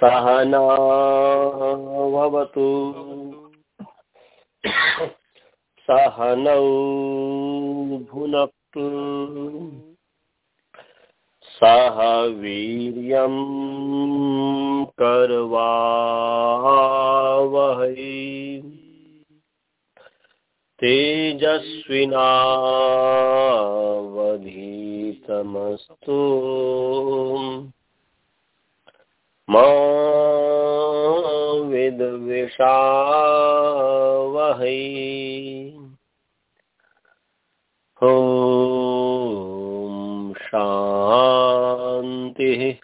सहनावतु सहनौ भुनक्तु। सह वीर्यं करवावहै। तेजस्विनावधीतमस्तु मा विद्विषावहै। ॐ शान्तिः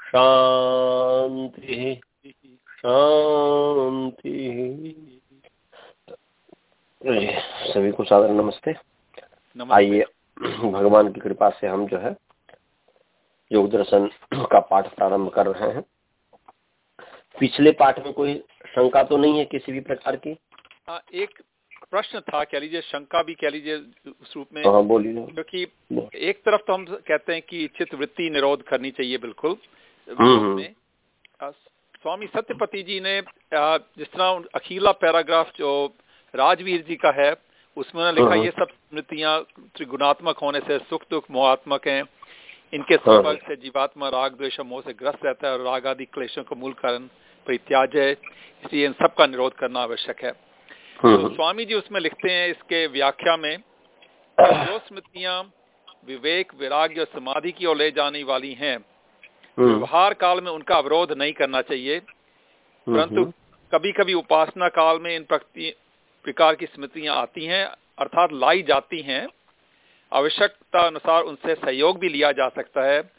शान्तिः शान्तिः। सभी को सादर नमस्ते। आइए भगवान की कृपा से हम जो है योग दर्शन का पाठ प्रारंभ कर रहे हैं। पिछले पाठ में कोई शंका तो नहीं है किसी भी प्रकार की? आ, एक प्रश्न था कह लीजिए शंका भी कह लीजिए उस रूप में। हाँ बोलिए। क्योंकि एक तरफ़ तो हम कहते हैं कि इच्छित वृत्ति निरोध करनी चाहिए बिल्कुल। हम्म, में स्वामी सत्यपति जी ने जिस तरह अखीला पैराग्राफ जो राजवीर जी का है उसमें उन्होंने लिखा हाँ। ये सब स्मृतियाँ त्रिगुणात्मक होने से सुख दुख मोहात्मक हैं। इनके हाँ। संपर्क से जीवात्मा राग द्वेष मोह से ग्रस्त रहता है और राग आदि क्लेशों का मूल कारण परित्याज है। इसलिए इन सब का निरोध करना आवश्यक है। तो हम्म, स्वामी जी उसमें लिखते हैं इसके व्याख्या में जो स्मृतियाँ विवेक वैराग्य और समाधि की ओर ले जाने वाली हैं व्यवहार काल में उनका अवरोध नहीं करना चाहिए। परंतु कभी कभी उपासना काल में इन प्रकार की स्मृतियाँ आती हैं अर्थात लाई जाती हैं। आवश्यकता अनुसार उनसे सहयोग भी लिया जा सकता है।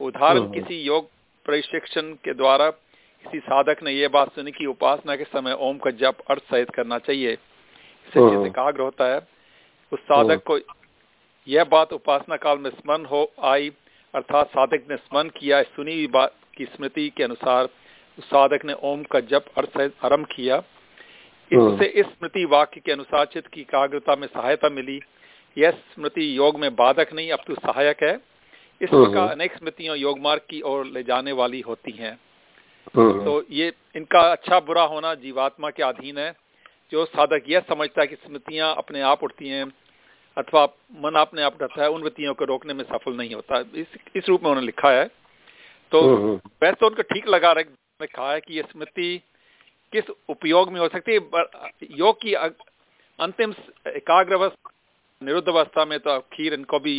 उदाहरण हम्म। किसी योग प्रशिक्षण के द्वारा किसी साधक ने यह बात सुनी कि उपासना के समय ओम का जप अर्थ सहित करना चाहिए। इससे हम्म। चित्त एकाग्र होता है उस साधक को यह बात उपासना काल में स्मरण हो आई अर्थात साधक ने स्मरण किया सुनी हुई बात की स्मृति के अनुसार उस साधक ने ओम का जप अर्थ सहित आरंभ किया। इससे इस स्मृति वाक्य के अनुसार चित्त की एकाग्रता में सहायता मिली। यह स्मृति योग में बाधक नहीं अपितु सहायक है। इस हम्म। प्रकार अनेक स्मृतियाँ योग मार्ग की ओर ले जाने वाली होती हैं। तो ये इनका अच्छा बुरा होना जीवात्मा के अधीन है। जो साधक यह समझता है कि स्मृतियाँ अपने आप उठती हैं अथवा मन अपने आप उठता है उन वृत्तियों को रोकने में सफल नहीं होता। इस इस रूप में उन्होंने लिखा है। तो वैसे तो उनको ठीक लगा रख- ने कहा है कि ये स्मृति किस उपयोग में हो सकती है? योग की अंतिम एकाग्र अवस्था निरुद्ध अवस्था में तो खीर इनको भी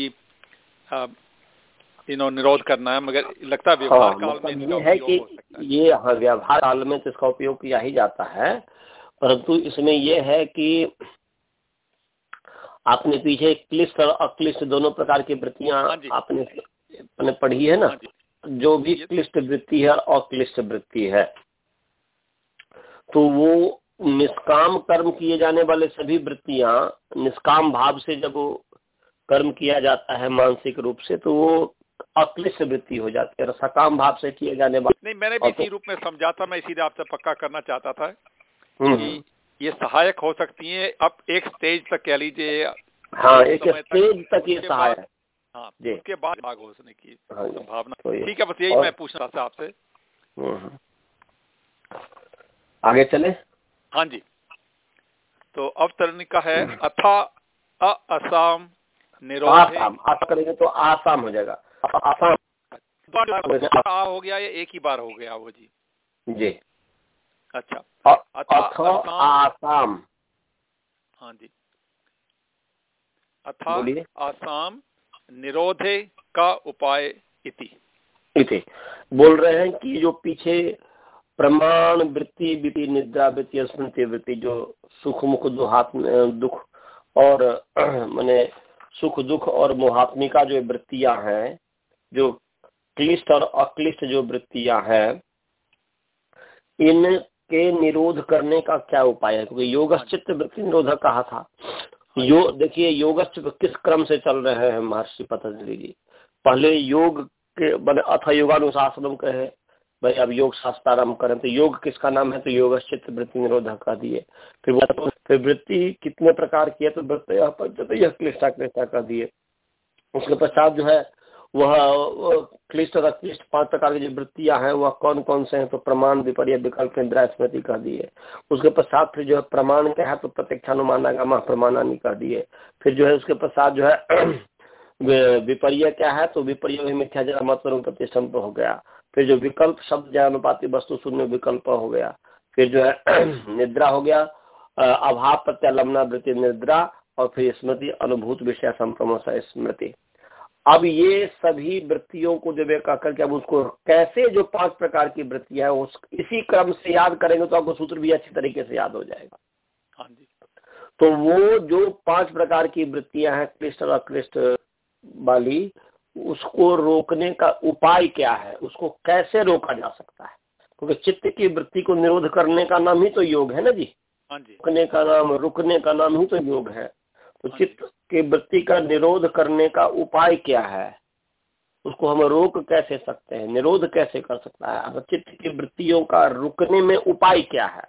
इनो निरोध करना है मगर लगता है व्यवहार हाँ काल में मतलब ये है कि ये हाँ व्यवहार काल में तो इसका उपयोग किया ही जाता है परंतु इसमें यह है कि आपने पीछे क्लिष्ट और अक्लिष्ट दोनों प्रकार की वृत्तियाँ हाँ आपने पढ़ी है ना? जो। भी क्लिष्ट वृत्ति है और अक्लिष्ट वृत्ति है। तो वो निष्काम कर्म किए जाने वाले सभी वृत्तियाँ निष्काम भाव से जब वो कर्म किया जाता है मानसिक रूप से तो वो अक्लिष्ट वृत्ति हो जाती है सकाम भाव से किए जाने वाले नहीं मैंने भी तो- इसी रूप में समझा था मैं इसीलिए आपसे पक्का करना चाहता था हम्म, कि ये सहायक हो सकती है। अब एक स्टेज तक कह लीजिए हाँ एक स्टेज तक ये उसके सहाय बाद- है। उसके बाद भाग होने की हाँ संभावना। तो ठीक है बस यही मैं पूछना था आपसे। हम्म। आगे चले। हाँ जी। तो अवतरणिका है अथा अ असम निरोध। आसाम। आसा करेंगे तो आसाम हो जाएगा। आसाम। आ हो गया या एक ही बार हो गया वो जी? जी। अच्छा। अथा आसाम। हाँ जी। अथा आसाम निरोधे का उपाय इति। इति। बोल रहे हैं कि जो पीछे प्रमाण वृत्ति वृत्ति निद्रा वृत्ति स्मृति वृत्ति जो सुख मुख दुहात्म दुख और, माने सुख दुख और मोहात्मिका जो वृत्तियाँ हैं, जो क्लिष्ट और अक्लिष्ट जो वृत्तियाँ हैं, इनके निरोध करने का क्या उपाय है? क्योंकि योगश्चित वृत्ति निरोधक कहा था। यो, देखिए योगस्थ किस क्रम से चल रहे हैं, महर्षि पतंजलि जी? पहले योग के मैंने अथ योगानुशासनम कहे भाई अब योग शास्त्र आरंभ करें तो योग किसका नाम है? तो योगश्चित वृत्ति निरोधक का दिए फिर वो फिर वृत्ति कितने प्रकार की है? तो वृत्ति पंचतः क्लिष्टा क्लिष्टा कर दिए उसके पश्चात जो है, वह क्लिष्ट और अक्लिष्ट पाँच प्रकार की जो वृत्तियाँ हैं, वह कौन कौन से हैं? तो प्रमाण, विपर्य, विकल्प इंदिरा स्मृति कह दिए उसके पश्चात फिर जो है, प्रमाण क्या है? तो प्रत्यक्षानुमाना प्रमाणानी कर दिए फिर जो है, उसके पश्चात जो है विपर्य क्या है? तो विपर्य मिथ्या जरा मत प्रतिष्ठम हो गया। फिर जो विकल्प शब्द ज्ञानुपाति वस्तु शून्य विकल्प हो गया। फिर जो है निद्रा हो गया अभाव प्रत्यालंबना वृत्ति निद्रा और फिर स्मृति अनुभूत विषय संप्रमोश स्मृति अब ये सभी वृत्तियों को जब एक करके अब उसको कैसे जो पाँच प्रकार की वृत्तियाँ है उस इसी क्रम से याद करेंगे तो आपको सूत्र भी अच्छी तरीके से याद हो जाएगा। हाँ जी। तो वो जो पाँच प्रकार की वृत्तियाँ हैं क्लिष्ट और अक्लिष्ट वाली उसको रोकने का उपाय क्या है? उसको कैसे रोका जा सकता है? क्योंकि चित्त की वृत्ति को निरोध करने का नाम ही तो योग है ना जी? हाँ रुकने का नाम रुकने का नाम ही तो योग है। तो हाँ चित्त की वृत्ति का निरोध करने का उपाय क्या है? उसको हम रोक कैसे सकते हैं? निरोध कैसे कर सकता है? अगर चित्त की वृत्तियों का रुकने में उपाय क्या है?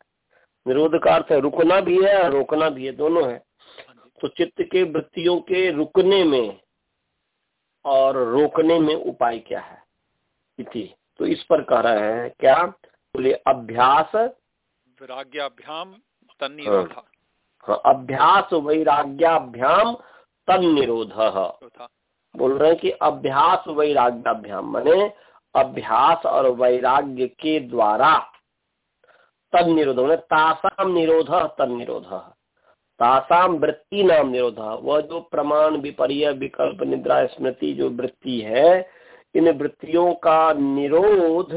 निरोध का अर्थ है रुकना भी है रोकना भी है दोनों है। हाँ तो चित्त के वृत्तियों के रुकने में और रोकने में उपाय क्या है? इति। तो इस पर कह रहे हैं क्या? बोले अभ्यास। वैराग्याभ्याम तन निरोध हाँ अभ्यास वैराग्याभ्याम तन निरोध बोल रहे हैं कि अभ्यास वैराग्याभ्याम माने अभ्यास और वैराग्य के द्वारा तन निरोध तासाम निरोध तन निरोध तासाम वृत्ति नाम निरोधा। वह जो प्रमाण विपर्य विकल्प निद्रा स्मृति जो वृत्ति है इन वृत्तियों का निरोध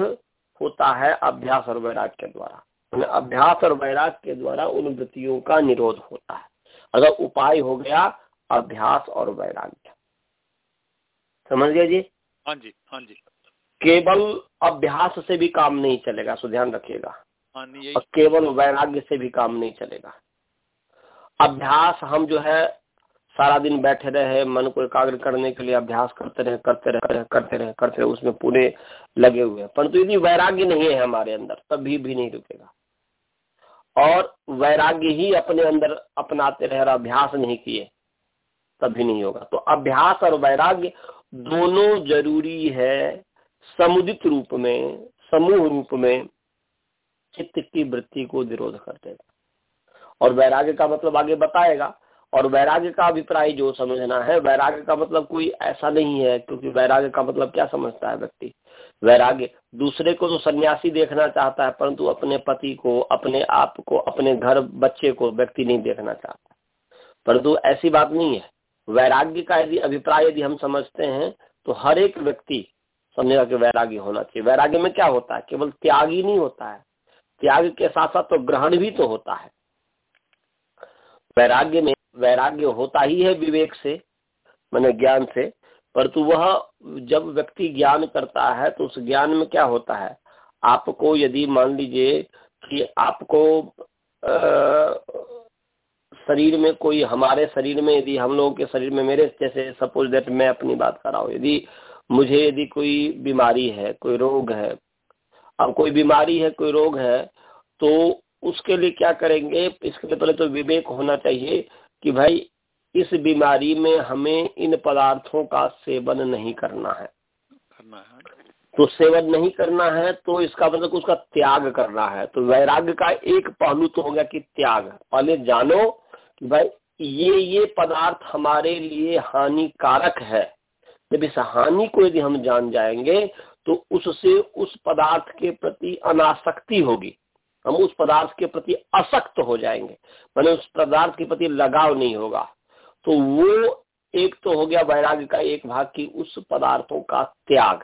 होता है अभ्यास और वैराग के द्वारा। अभ्यास और वैराग के द्वारा उन वृत्तियों का निरोध होता है। अगर उपाय हो गया अभ्यास और वैराग्य समझ गए जी? हाँ जी हाँ जी। केवल अभ्यास से भी काम नहीं चलेगा सो ध्यान रखिएगा। हाँ, और केवल वैराग्य से भी काम नहीं चलेगा। अभ्यास हम जो है, सारा दिन बैठे रहे, मन को एकाग्र करने के लिए अभ्यास करते रहे करते रहे करते रहे करते रहे उसमें पूरे लगे हुए हैं। परंतु यदि वैराग्य नहीं है हमारे अंदर, तभी भी नहीं रुकेगा। और वैराग्य ही अपने अंदर अपनाते रहे और अभ्यास नहीं किए, तभी नहीं होगा। तो अभ्यास और वैराग्य दोनों ज़रूरी है, समुदित रूप में, समूह रूप में, चित्त की वृत्ति को विरोध करते देगा और वैराग्य का मतलब आगे बताएगा। और वैराग्य का अभिप्राय जो समझना है, वैराग्य का मतलब कोई ऐसा नहीं है, क्योंकि वैराग्य का मतलब क्या समझता है व्यक्ति? वैराग्य, दूसरे को तो सन्यासी देखना चाहता है, परंतु अपने पति को, अपने आप को, अपने घर बच्चे को व्यक्ति नहीं देखना चाहता। परंतु ऐसी बात नहीं है। वैराग्य का यदि अभिप्राय यदि हम समझते हैं तो हर एक व्यक्ति समझेगा कि वैराग्य होना चाहिए। वैराग्य में क्या होता है? केवल त्याग ही नहीं होता है। त्याग के साथ साथ तो ग्रहण भी तो होता है। वैराग्य में वैराग्य होता ही है विवेक से मैंने ज्ञान से परंतु वह जब व्यक्ति ज्ञान करता है तो उस ज्ञान में क्या होता है? आपको यदि मान लीजिए कि आपको आ, शरीर में कोई हमारे शरीर में यदि हम लोगों के शरीर में मेरे जैसे सपोज़ दैट मैं अपनी बात कर रहा हूँ यदि मुझे यदि कोई बीमारी है कोई रोग है अब कोई बीमारी है कोई रोग है तो उसके लिए क्या करेंगे? इसके लिए पहले तो विवेक होना चाहिए कि भाई इस बीमारी में हमें इन पदार्थों का सेवन नहीं करना है। करना है। तो सेवन नहीं करना है तो इसका मतलब उसका त्याग करना है। तो वैराग्य का एक पहलू तो हो गया कि त्याग। पहले जानो कि भाई ये ये पदार्थ हमारे लिए हानिकारक है। जब इस हानि को यदि हम जान जाएँगे तो उससे उस पदार्थ के प्रति अनासक्ति होगी। हम उस पदार्थ के प्रति असक्त हो जाएँगे। मैंने उस पदार्थ के प्रति लगाव नहीं होगा। तो वो एक तो हो गया वैराग्य का एक भाग की उस पदार्थों का त्याग।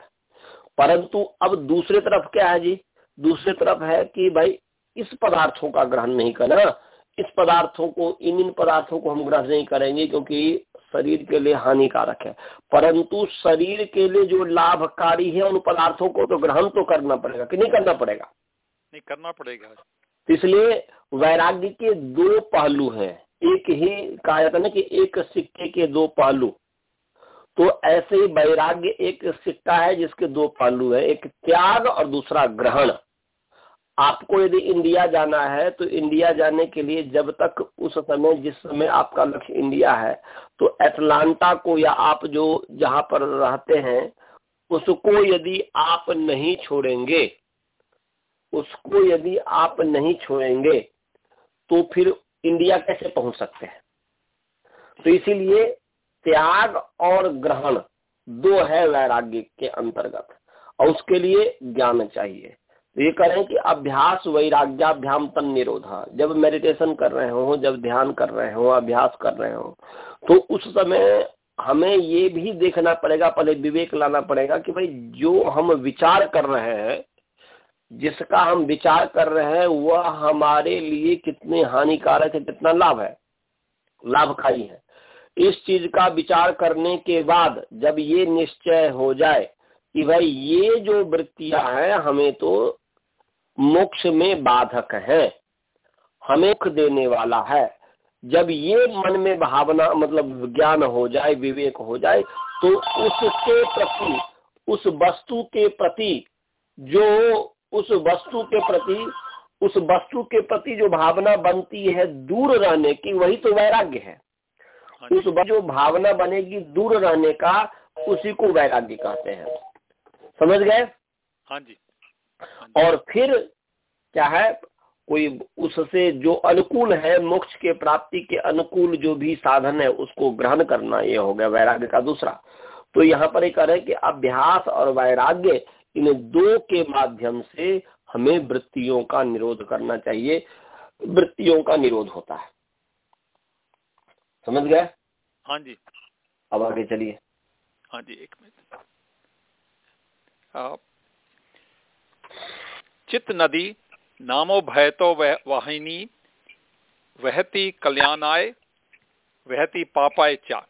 परंतु अब दूसरे तरफ़ क्या है जी? दूसरे तरफ़ है कि भाई, इस पदार्थों का ग्रहण नहीं करना। इस पदार्थों को, इन इन पदार्थों को हम ग्रहण नहीं करेंगे क्योंकि शरीर के लिए हानिकारक है। परंतु शरीर के लिए जो लाभकारी है उन पदार्थों को तो ग्रहण तो करना पड़ेगा कि नहीं करना पड़ेगा? नहीं, करना पड़ेगा। इसलिए वैराग्य के दो पहलू हैं। एक ही कहा जाता है ना कि एक सिक्के के दो पहलू। तो ऐसे ही वैराग्य एक सिक्का है जिसके दो पहलू है। एक त्याग और दूसरा ग्रहण। आपको यदि इंडिया जाना है तो इंडिया जाने के लिए जब तक उस समय, जिस समय आपका लक्ष्य इंडिया है तो एटलांटा को या आप जो जहाँ पर रहते हैं, उसको यदि आप नहीं छोड़ेंगे उसको यदि आप नहीं छोड़ेंगे तो फिर इंडिया कैसे पहुँच सकते हैं? तो इसीलिए त्याग और ग्रहण दो है वैराग्य के अंतर्गत, और उसके लिए ज्ञान चाहिए। तो ये करें कि अभ्यास वैराग्याभ्याम तन निरोधा। जब मेडिटेशन कर रहे हो, जब ध्यान कर रहे हो, अभ्यास कर रहे हो तो उस समय हमें ये भी देखना पड़ेगा, पहले विवेक लाना पड़ेगा कि भाई जो हम विचार कर रहे हैं जिसका हम विचार कर रहे हैं, वह हमारे लिए कितने हानिकारक है, कितना लाभ है? लाभकारी है। इस चीज़ का विचार करने के बाद जब ये निश्चय हो जाए कि भाई ये जो वृत्तियाँ हैं, हमें तो मोक्ष में बाधक है, हमें देने वाला है। जब ये मन में भावना मतलब ज्ञान हो जाए, विवेक हो जाए तो उसके प्रति, उस वस्तु के प्रति जो उस वस्तु के प्रति उस वस्तु के प्रति जो भावना बनती है दूर रहने की वही तो वैराग्य है। हाँ उस जो भावना बनेगी दूर रहने का उसी को वैराग्य कहते हैं। समझ गए? हाँ जी। हाँ और फिर क्या है कोई उससे जो अनुकूल है मोक्ष के प्राप्ति के अनुकूल जो भी साधन है उसको ग्रहण करना ये हो गया वैराग्य का दूसरा। तो यहाँ पर एक है कि अभ्यास और वैराग्य इन दो के माध्यम से हमें वृत्तियों का निरोध करना चाहिए। वृत्तियों का निरोध होता है। समझ गए? हाँ जी। अब आगे चलिए। हाँ जी एक मिनट। चित नदी नामो भयतो वह वाहिनी वहती कल्याणाय वहती पापाय चा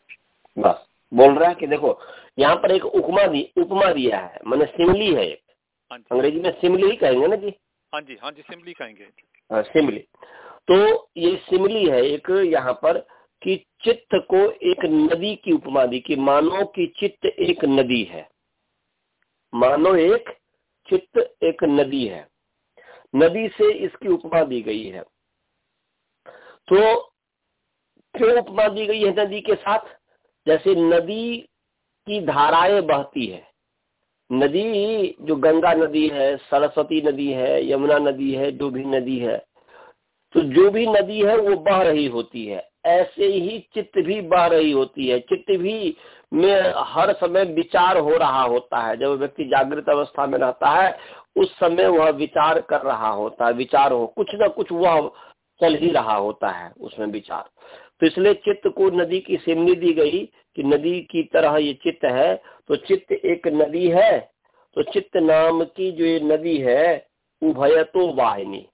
बस। बोल रहा है कि देखो यहाँ पर एक उपमा दी उपमा दिया है मैंने सिमली है एक। हाँ अंग्रेज़ी में सिमली ही कहेंगे ना जी? हाँ जी हाँ जी सिमली कहेंगे। हाँ सिमली। तो ये सिमली है एक यहाँ पर कि चित्त को एक नदी की उपमा दी कि मानो कि चित्त एक नदी है। मानो एक चित्त एक नदी है। नदी से इसकी उपमा दी गई है। तो क्यों उपमा दी गई है नदी के साथ? जैसे नदी की धाराएँ बहती है। नदी जो गंगा नदी है, सरस्वती नदी है, यमुना नदी है, जो भी नदी है तो जो भी नदी है वो बह रही होती है। ऐसे ही चित्त भी बह रही होती है। चित्त भी में हर समय विचार हो रहा होता है। जब व्यक्ति जागृत अवस्था में रहता है, उस समय वह विचार कर रहा होता है। विचार हो, कुछ ना कुछ वह चल ही रहा होता है उसमें विचार। तो इसलिए चित्त को नदी की सिमनी दी गई कि नदी की तरह ये चित्त है तो चित्त एक नदी है तो चित्त नाम की जो ये नदी है उभय तो वाहिनी।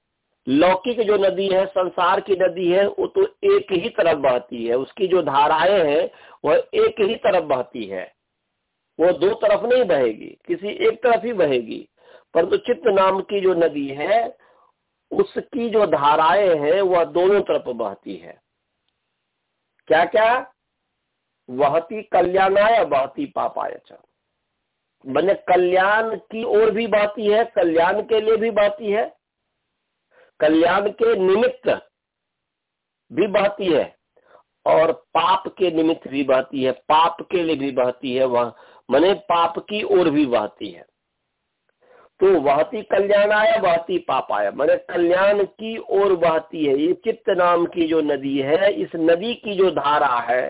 लौकिक जो नदी है, संसार की नदी है, वो तो एक ही तरफ़ बहती है। उसकी जो धाराएँ हैं, वह एक ही तरफ़ बहती है। वो दो तरफ़ नहीं बहेगी, किसी एक तरफ़ ही बहेगी। परंतु तो चित्त नाम की जो नदी है, उसकी जो धाराएँ हैं, वह दोनों तरफ़ बहती है। क्या क्या वहती कल्याणाय बहती पापाय मैंने कल्याण की ओर भी बहती है, कल्याण के लिए भी बहती है, कल्याण के निमित्त भी बहती है, और पाप के निमित्त भी बहती है, पाप के लिए भी बहती है, वह मैंने पाप की ओर भी बहती है। तो बहती कल्याण आया बहती पाप आया। मैंने कल्याण की ओर बहती है। ये चित्त नाम की जो नदी है इस नदी की जो धारा है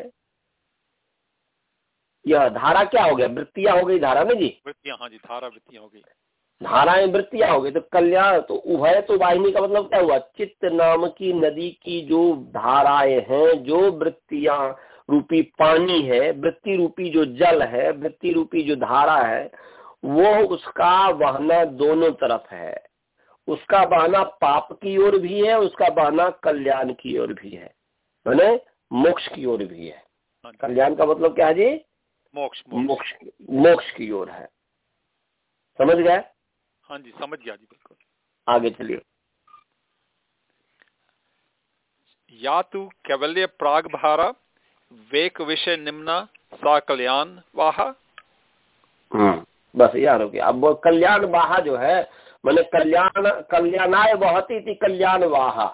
यह धारा क्या हो गया? वृत्तियाँ हो गई धारा में जी? वृत्तियाँ हाँ जी धारा वृत्तियाँ हो गई। धाराएँ वृत्तियाँ हो गई। तो कल्याण तो उभय तो वाहिनी का मतलब क्या हुआ? चित्त नाम की नदी की जो धाराएँ हैं जो वृत्तियाँ रूपी पानी है वृत्ति रूपी जो जल है वृत्ति रूपी जो धारा है वो उसका बहना दोनों तरफ़ है। उसका बहना पाप की ओर भी है उसका बहना कल्याण की ओर भी है। मैंने मोक्ष की ओर भी है। हाँ कल्याण का मतलब क्या है जी? मोक्ष मोक्ष। मोक्ष की ओर है। समझ गए? हाँ जी समझ गया जी बिल्कुल। आगे चलिए। या तो कैवल्य प्राग भारा वेक विषय निम्ना सा कल्याण वाहा। हम्म, बस यार हो गया अब कल्याण बाहा जो है, मैंने कल्याण, कल्याणाय बहती थी कल्याण वाहा।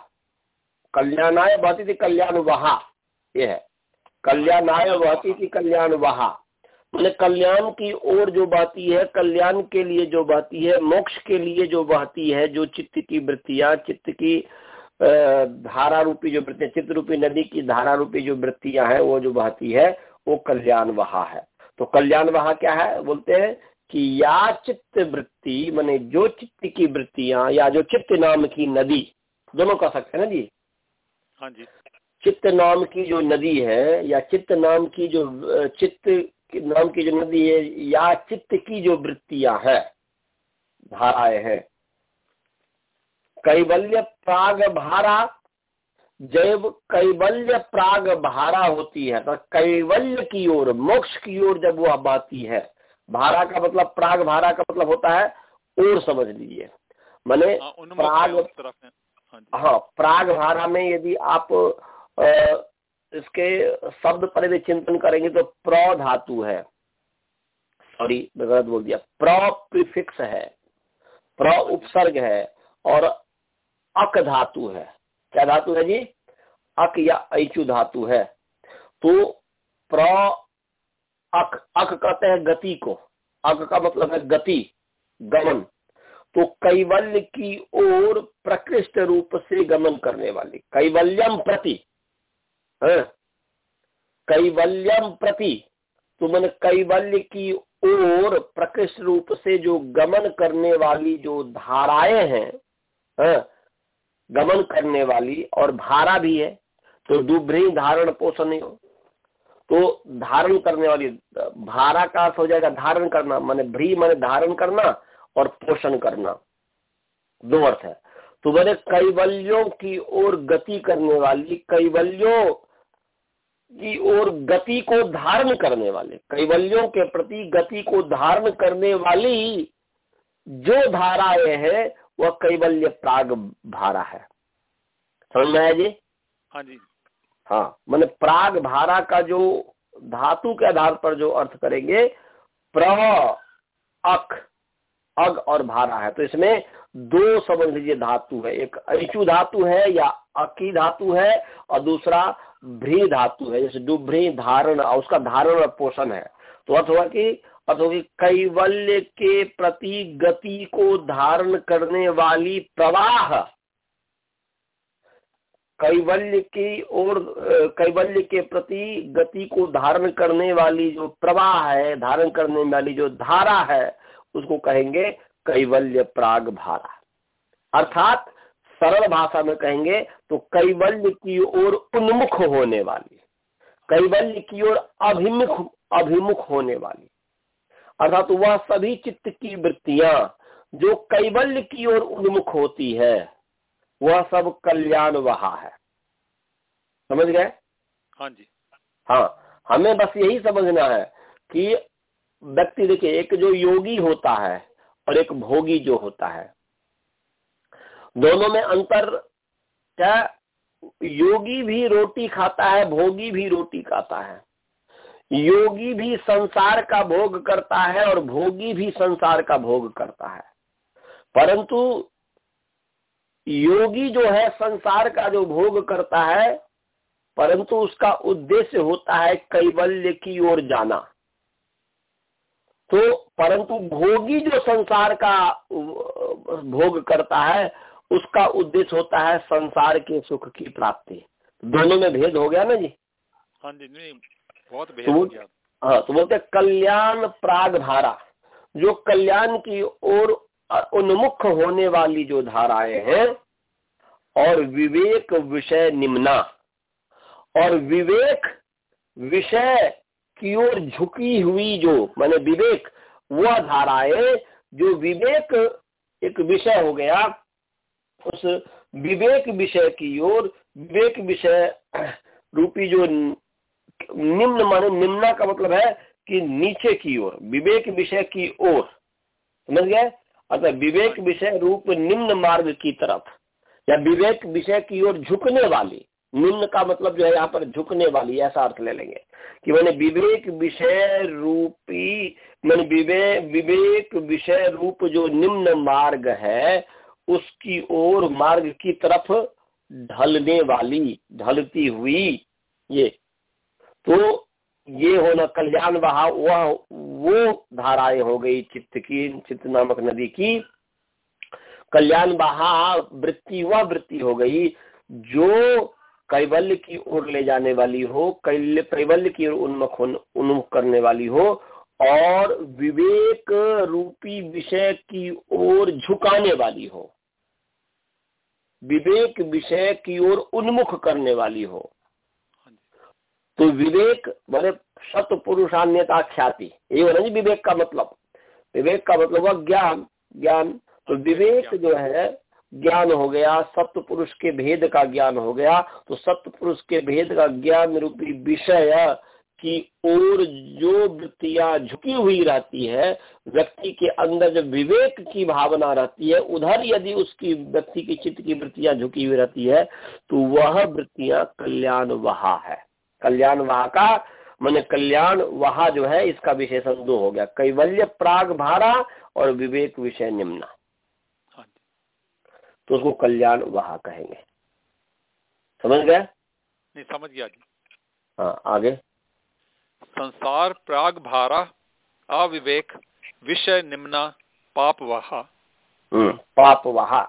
कल्याणाय बहती थी कल्याण वहा, ये है। कल्याणाय बहती थी कल्याण वहा। मैंने कल्याण की ओर जो बहती है, कल्याण के लिए जो बहती है, मोक्ष के लिए जो बहती है, जो चित्त की वृत्तियाँ, चित्त की धारा रूपी जो वृत्तियाँ चित्त रूपी नदी की धारा रूपी जो वृत्तियाँ हैं, वो जो बहती है, वो कल्याण वहा है। तो कल्याण वहा क्या है? बोलते हैं कि या चित्त वृत्ति माने जो चित्त की वृत्तियाँ या जो चित्त नाम की नदी दोनों कह सकते हैं ना जी? हाँ जी। चित्त नाम की जो नदी है या चित्त नाम की जो चित्त नाम की जो नदी है या चित्त की जो वृत्तियाँ हैं धाराएँ हैं। कैवल्य प्राग भारा जैव कैवल्य प्राग भारा होती है तो कैवल्य की ओर मोक्ष की ओर जब वह बाती है भारा का मतलब प्राग भारा का मतलब होता है और समझ लीजिए। मैंने हाँ, प्राग हाँ, हाँ प्राग भारा में यदि आप आ, इसके शब्द पर यदि चिंतन करेंगे तो प्र धातु है। सॉरी गलत बोल दिया। प्र प्रीफिक्स है प्र उपसर्ग है और अक धातु है। क्या धातु है जी? अक या ऐचु धातु है। तो प्र अक अक कहते हैं गति को। अक का मतलब है गति, गमन। तो कैवल्य की ओर प्रकृष्ट रूप से गमन करने वाली। कैवल्यम प्रति, है? कैवल्यम प्रति तो मैंने कैवल्य की ओर प्रकृष्ट रूप से जो गमन करने वाली जो धाराएँ हैं, है? गमन करने वाली और भारा भी है तो डुभ्री धारण पोषण हो तो धारण करने वाली, भारा का अर्थ हो जाएगा, धारण करना, माने भ्री माने धारण करना और पोषण करना। दो अर्थ है। तो मैंने कैवल्यों की ओर गति करने वाली, कैवल्यों की ओर गति को धारण करने वाले, कैवल्यों के प्रति गति को धारण करने वाली जो धाराएँ हैं, वह कैवल्य प्राग भारा है। समझ में आया जी? हाँ जी। हाँ मैंने प्राग भारा का जो धातु के आधार पर जो अर्थ करेंगे प्र अक अग और भारा है। तो इसमें दो समझ लीजिए धातु है। एक ऐचु धातु है या अकी धातु है और दूसरा भ्री धातु है। जैसे डुभ्री धारण उसका धारण और पोषण है। तो अर्थ हुआ कि, अर्थ होगी कैवल्य के प्रति गति को धारण करने वाली प्रवाह कैवल्य की ओर कैवल्य के प्रति गति को धारण करने वाली जो प्रवाह है, धारण करने वाली जो धारा है, उसको कहेंगे कैवल्य प्राग भारा। अर्थात सरल भाषा में कहेंगे तो कैवल्य की ओर उन्मुख होने वाली, कैवल्य की ओर अभिमुख अभिमुख होने वाली। अर्थात वह सभी चित्त की वृत्तियाँ जो कैवल्य की ओर उन्मुख होती है वह सब कल्याण वहा है। समझ गए? हाँ जी। हाँ हमें बस यही समझना है कि व्यक्ति देखिए एक जो योगी होता है और एक भोगी जो होता है दोनों में अंतर क्या? योगी भी रोटी खाता है भोगी भी रोटी खाता है। योगी भी संसार का भोग करता है और भोगी भी संसार का भोग करता है। परंतु योगी जो है संसार का जो भोग करता है परंतु उसका उद्देश्य होता है कैवल्य की ओर जाना। तो परंतु भोगी जो संसार का भोग करता है उसका उद्देश्य होता है संसार के सुख की प्राप्ति। दोनों में भेद हो गया ना जी? हाँ जी नहीं बहुत भेद तो, हो गया। हाँ तो बोलते कल्याण प्राग धारा जो कल्याण की ओर उन्मुख होने वाली जो धाराएँ हैं, और विवेक विषय निम्ना। और विवेक विषय की ओर झुकी हुई जो, माने विवेक, वह धाराएँ जो विवेक एक विषय हो गया, उस विवेक विषय की ओर, विवेक विषय रूपी जो निम्न, माने निम्ना का मतलब है कि नीचे की ओर, विवेक विषय की ओर। समझ गए? अतः विवेक विषय रूप निम्न मार्ग की तरफ़। या विवेक विषय की ओर झुकने वाली निम्न का मतलब जो है यहाँ पर झुकने वाली ऐसा अर्थ ले लेंगे। कि मैंने विवेक विषय रूपी मैंने विवेक विवेक विषय रूप जो निम्न मार्ग है उसकी ओर मार्ग की तरफ़ ढलने वाली ढलती हुई ये। तो ये होना कल्याण बहा वह, वो धाराएँ हो गई चित्त की, चित्त नामक नदी की। कल्याण बहा वृत्ति वह वृत्ति हो गई जो कैबल्य की ओर ले जाने वाली हो, कैवल्य की ओर उन्मुख उन्मुख करने वाली हो, और विवेक रूपी विषय की ओर झुकाने वाली हो। विवेक विषय की ओर उन्मुख करने वाली हो। तो विवेक बोले सत पुरुषान्यता ख्याति। ये हो ना जी विवेक का मतलब। विवेक का मतलब हुआ ज्ञान। ज्ञान तो विवेक जो है ज्ञान हो गया सत्य पुरुष के भेद का ज्ञान हो गया। तो सत्य पुरुष के भेद का ज्ञान रूपी विषय की ओर जो वृत्तियाँ झुकी हुई रहती है व्यक्ति के अंदर जब विवेक की भावना रहती है उधर यदि उसकी व्यक्ति की चित्त की वृत्तियाँ झुकी हुई रहती है तो वह वृत्तियाँ कल्याण वहा है। कल्याण वहा का मैंने कल्याण वहा जो है इसका विशेषण दो हो गया। कैवल्य प्राग भारा और विवेक विषय निम्ना। हाँ तो उसको कल्याण वहा कहेंगे। समझ गया नहीं समझ गया जी। हाँ आगे। संसार प्राग भारा अविवेक विषय निम्ना पाप वहा। हम्म, पाप वहा।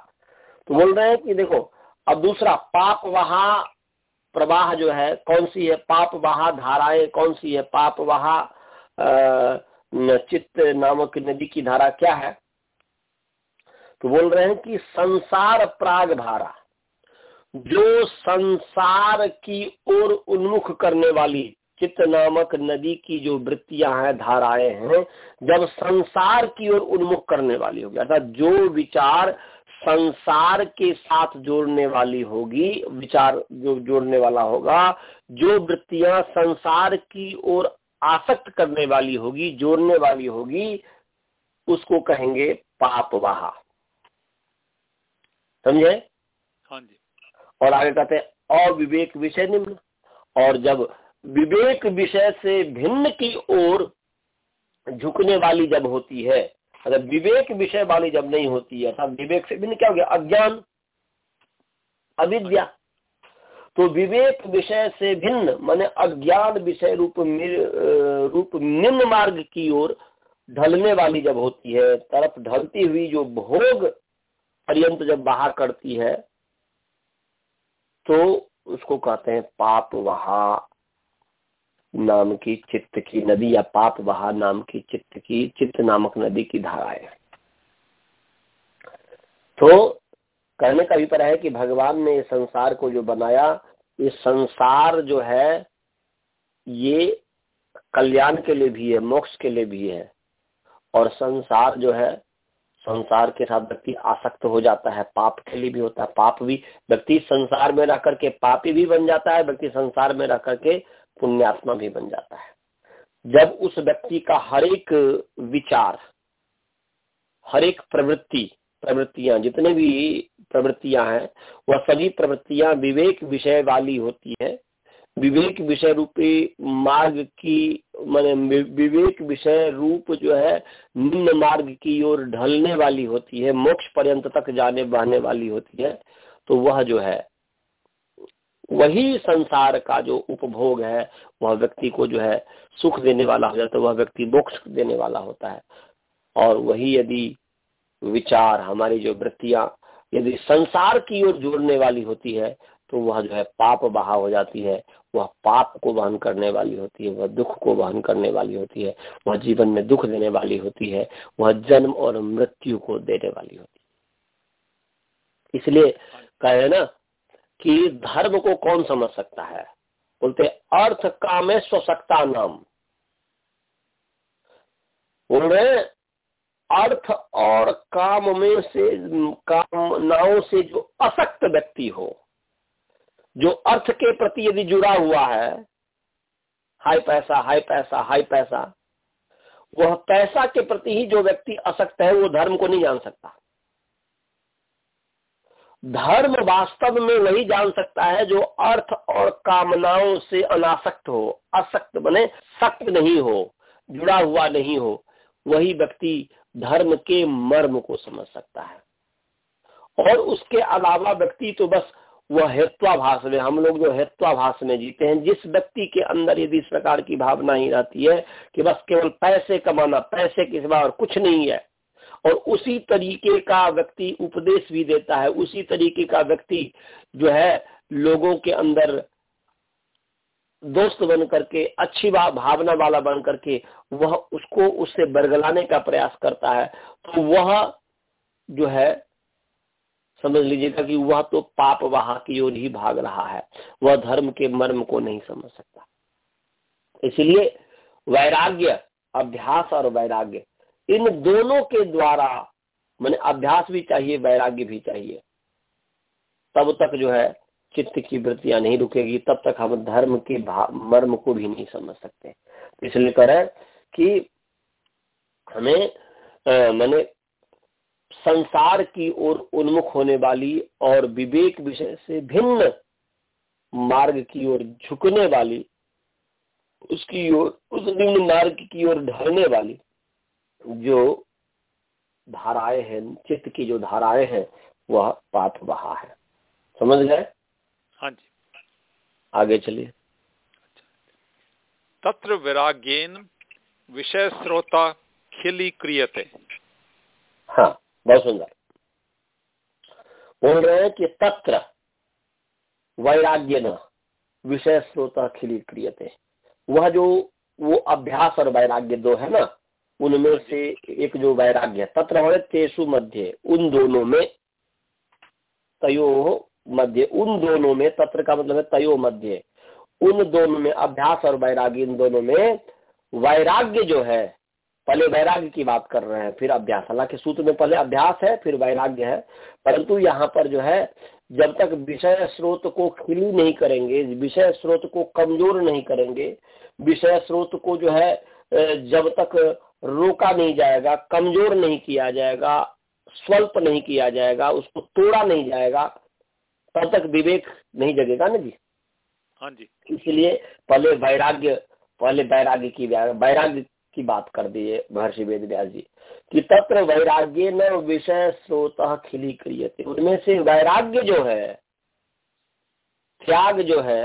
तो बोल रहे हैं कि देखो अब दूसरा पाप वहा प्रवाह जो है, कौन सी है? पाप वहा धाराएँ, कौन सी है? पाप वहा चित्त नामक नदी की धारा क्या है? तो बोल रहे हैं कि संसार प्राग धारा, जो संसार की ओर उन्मुख करने वाली चित्त नामक नदी की जो वृत्तियाँ हैं, धाराएँ हैं, जब संसार की ओर उन्मुख करने वाली होगी, अर्थात जो विचार संसार के साथ जोड़ने वाली होगी विचार जो जोड़ने वाला होगा जो वृत्तियाँ संसार की ओर आसक्त करने वाली होगी जोड़ने वाली होगी उसको कहेंगे पाप वहा समझे? हाँ जी। और आगे कहते हैं अविवेक विषय निम्न। और जब विवेक विषय से भिन्न की ओर झुकने वाली जब होती है अगर विवेक विषय वाली जब नहीं होती है अर्थात विवेक से भिन्न क्या हो गया? अज्ञान, अविद्या। तो विवेक विषय से भिन्न, माने अज्ञान विषय रूप रूप निम्न मार्ग की ओर ढलने वाली जब होती है, तरफ़ ढलती हुई जो भोग पर्यंत जब बाहर करती है तो उसको कहते हैं पाप वहा। नाम की चित्त की नदी या पाप बहा नाम की चित्त की, चित्त नामक नदी की धाराएँ तो कहने का अभिप्राय है कि भगवान ने इस संसार को जो बनाया ये संसार जो है, ये कल्याण के लिए भी है, मोक्ष के लिए भी है। और संसार जो है, संसार के साथ व्यक्ति आसक्त हो जाता है, पाप के लिए भी होता है, पाप भी, व्यक्ति संसार में रह करके पापी भी बन जाता है, व्यक्ति संसार में रह करके पुण्यात्मा भी बन जाता है। जब उस व्यक्ति का हर एक विचार, हर एक प्रवृत्ति, प्रवृत्तियाँ, जितने भी प्रवृत्तियाँ हैं, वह सभी प्रवृत्तियाँ विवेक विषय वाली होती है। विवेक विषय रूपी मार्ग की, माने विवेक विषय रूप जो है, निम्न मार्ग की ओर ढलने वाली होती है, मोक्ष पर्यंत तक जाने बहने वाली होती है। तो वह जो है वही संसार का जो उपभोग है, वह व्यक्ति को जो है सुख देने वाला हो जाता है, वह व्यक्ति मोक्ष देने वाला होता है। और वही यदि विचार, हमारी जो वृत्तियाँ यदि संसार की ओर जोड़ने वाली होती है तो वह जो है पाप बहा हो जाती है, वह पाप को वहन करने वाली होती है, वह दुख को वहन करने वाली होती है, वह जीवन में दुख देने वाली होती है, वह जन्म और मृत्यु को देने वाली होती है। इसलिए कहे ना कि धर्म को कौन समझ सकता है? बोलते अर्थ काम है नाम। रहे अर्थ और काम में से, काम कामनाओं से जो असक्त व्यक्ति हो, जो अर्थ के प्रति यदि जुड़ा हुआ है हाई पैसा हाई पैसा हाई पैसा, वह पैसा के प्रति ही जो व्यक्ति असक्त है, वो धर्म को नहीं जान सकता। धर्म वास्तव में वही जान सकता है जो अर्थ और कामनाओं से अनासक्त हो। असक्त बने सक्त नहीं हो, जुड़ा हुआ नहीं हो, वही व्यक्ति धर्म के मर्म को समझ सकता है। और उसके अलावा व्यक्ति तो बस वह हेत्वाभाष में, हम लोग जो हेत्वाभाष में जीते हैं, जिस व्यक्ति के अंदर यदि इस प्रकार की भावना ही रहती है कि बस केवल पैसे कमाना, पैसे के सिवा और कुछ नहीं है और उसी तरीके का व्यक्ति उपदेश भी देता है। उसी तरीके का व्यक्ति जो है, लोगों के अंदर दोस्त बन करके, अच्छी भावना वाला बन करके, वह उसको उससे बरगलाने का प्रयास करता है। तो वह जो है, समझ लीजिएगा कि वह तो पाप वहा की ओर ही भाग रहा है। वह धर्म के मर्म को नहीं समझ सकता। इसलिए वैराग्य, अभ्यास और वैराग्य इन दोनों के द्वारा मैंने अभ्यास भी चाहिए, वैराग्य भी चाहिए। तब तक जो है, चित्त की वृत्तियाँ नहीं रुकेगी, तब तक हम धर्म के मर्म को भी नहीं समझ सकते। इसलिए करें कि हमें मैंने संसार की ओर उन्मुख होने वाली और विवेक विषय से भिन्न मार्ग की ओर झुकने वाली, उसकी ओर, उस निम्न मार्ग की ओर ढलने वाली जो धाराएँ हैं चित्त की जो धाराएँ हैं वह पाप बहा है। समझ गए? हाँ जी। आगे चलिए। तत्र विराग्यन विषय श्रोता खिली क्रियते। हाँ बहुत सुंदर। बोल रहे हैं कि तत्र वैराग्य न विषय स्रोत खिली क्रियते। वह जो वो अभ्यास और वैराग्य दो है ना उनमें से एक जो वैराग्य तत्र है तेसु मध्य उन दोनों में तयो मध्य उन दोनों में तत्र का मतलब है तयो मध्य उन दोनों में अभ्यास और वैराग्य इन दोनों में वैराग्य जो है पहले वैराग्य की बात कर रहे हैं फिर अभ्यास। हालाँकि सूत्र में पहले अभ्यास है फिर वैराग्य है परंतु यहाँ पर जो है जब तक विषय स्रोत को खिली नहीं करेंगे विषय स्रोत को कमज़ोर नहीं करेंगे विषय स्रोत को जो है जब तक रोका नहीं जाएगा कमज़ोर नहीं किया जाएगा स्वल्प नहीं किया जाएगा उसको तोड़ा नहीं जाएगा तब तक विवेक नहीं जगेगा ना जी। हाँ जी। इसलिए पहले वैराग्य पहले वैराग्य की वैराग्य की बात कर दिए महर्षि वेद व्यास जी कि तत्र वैराग्य न विषय स्रोत खिली क्रिय उनमें से वैराग्य जो है त्याग जो है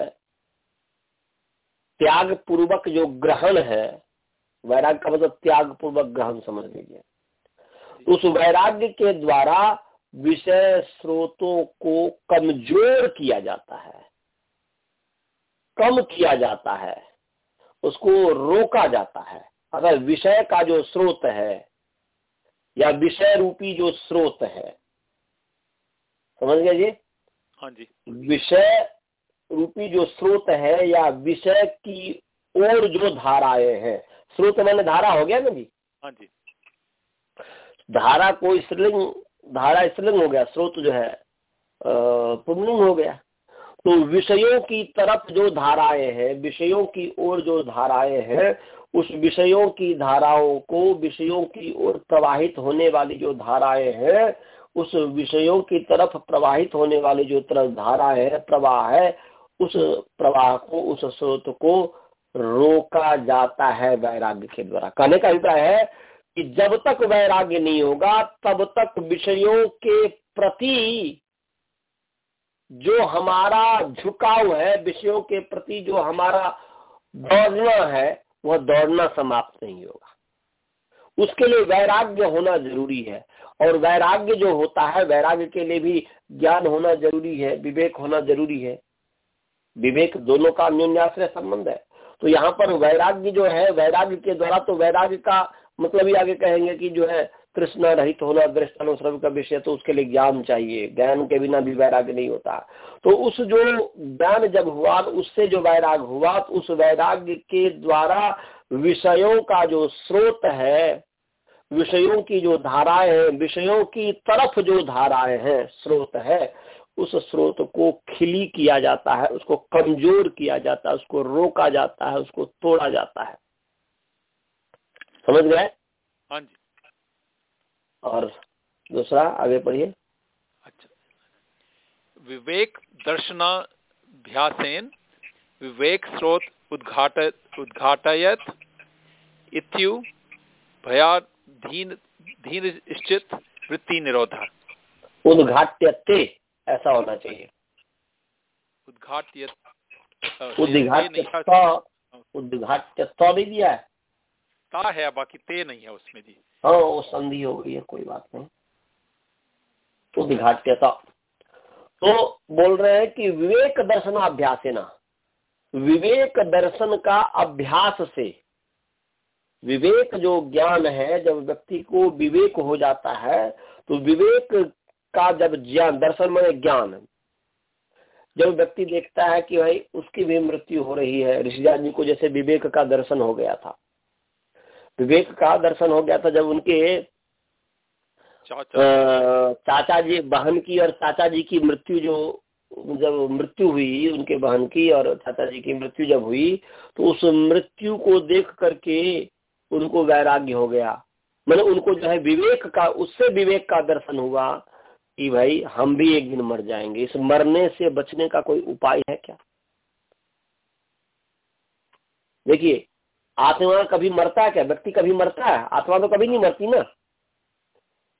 त्याग पूर्वक जो ग्रहण है वैराग्य का मतलब त्याग पूर्वक ग्रहण समझ लीजिए। उस वैराग्य के द्वारा विषय स्रोतों को कमज़ोर किया जाता है कम किया जाता है उसको रोका जाता है। अगर विषय का जो स्रोत है या विषय रूपी जो स्रोत है समझ गए जी? हाँ जी। विषय रूपी जो स्रोत है या विषय की ओर जो धाराएँ हैं। स्रोत मैंने धारा हो गया ना जी हाँ जी। धारा को स्त्रीलिंग धारा स्त्रीलिंग हो गया स्रोत जो है पुमलिंग हो गया। तो विषयों की तरफ़ जो धाराएँ हैं विषयों की ओर जो धाराएँ हैं उस विषयों की धाराओं को विषयों की ओर प्रवाहित होने वाली जो धाराएँ हैं उस विषयों की तरफ़ प्रवाहित होने वाली जो तरफ़ धारा है प्रवाह है उस प्रवाह को उस स्रोत को रोका जाता है वैराग्य के द्वारा। कहने का अभिप्राय है कि जब तक वैराग्य नहीं होगा, तब तक विषयों के प्रति जो हमारा झुकाव है, विषयों के प्रति जो हमारा दौड़ना है, वह दौड़ना समाप्त नहीं होगा। उसके लिए वैराग्य होना ज़रूरी है और वैराग्य जो होता है, वैराग्य के लिए भी ज्ञान होना ज़रूरी है, विवेक होना ज़रूरी है। विवेक दोनों का अन्योन्याश्रय संबंध है। तो यहाँ पर वैराग्य जो है, वैराग्य के द्वारा तो वैराग्य का मतलब ही आगे कहेंगे कि जो है, कृष्ण रहित होना दृष्ट अनुश्रव का विषय तो उसके लिए ज्ञान चाहिए। ज्ञान के बिना भी वैराग्य नहीं होता। तो उस जो ज्ञान जब हुआ, उससे जो वैराग हुआ तो उस वैराग्य के द्वारा विषयों का जो स्रोत है, विषयों की जो धाराएँ हैं, विषयों की तरफ़ जो धाराएँ हैं, स्रोत है उस स्रोत को खिली किया जाता है उसको कमज़ोर किया जाता है उसको रोका जाता है उसको तोड़ा जाता है। समझ गए? हाँ जी। और दूसरा आगे पढ़िए। अच्छा। विवेक दर्शनाभ्यासेन विवेक स्रोत उद्घाट उद्घाटयत इत्यु भया धीन वृत्ति निरोधा उद्घाट्यते। ऐसा होना चाहिए। उद्घाट्य उद्घाट्य तो भी दिया है। ता है बाकी ते नहीं है उसमें जी हाँ वो संधि हो गई है कोई बात नहीं। उद्घाट्यता। तो बोल रहे हैं कि विवेक दर्शन अभ्यास है ना विवेक दर्शन का अभ्यास से विवेक जो ज्ञान है जब व्यक्ति को विवेक हो जाता है तो विवेक का जब ज्ञान दर्शन में ज्ञान। जब व्यक्ति देखता है कि भाई उसकी भी मृत्यु हो रही है ऋषिराज जी को जैसे विवेक का दर्शन हो गया था। विवेक का दर्शन हो गया था जब उनके चाचा जी बहन की और चाचा जी की मृत्यु जो जब मृत्यु हुई उनके बहन की और चाचा जी की मृत्यु जब हुई तो उस मृत्यु को देख करके उनको वैराग्य हो गया। मतलब उनको जो है विवेक का उससे विवेक का दर्शन हुआ। कि भाई हम भी एक दिन मर जाएँगे। इस मरने से बचने का कोई उपाय है क्या? देखिए आत्मा कभी मरता है क्या? व्यक्ति कभी मरता है? आत्मा तो कभी नहीं मरती ना।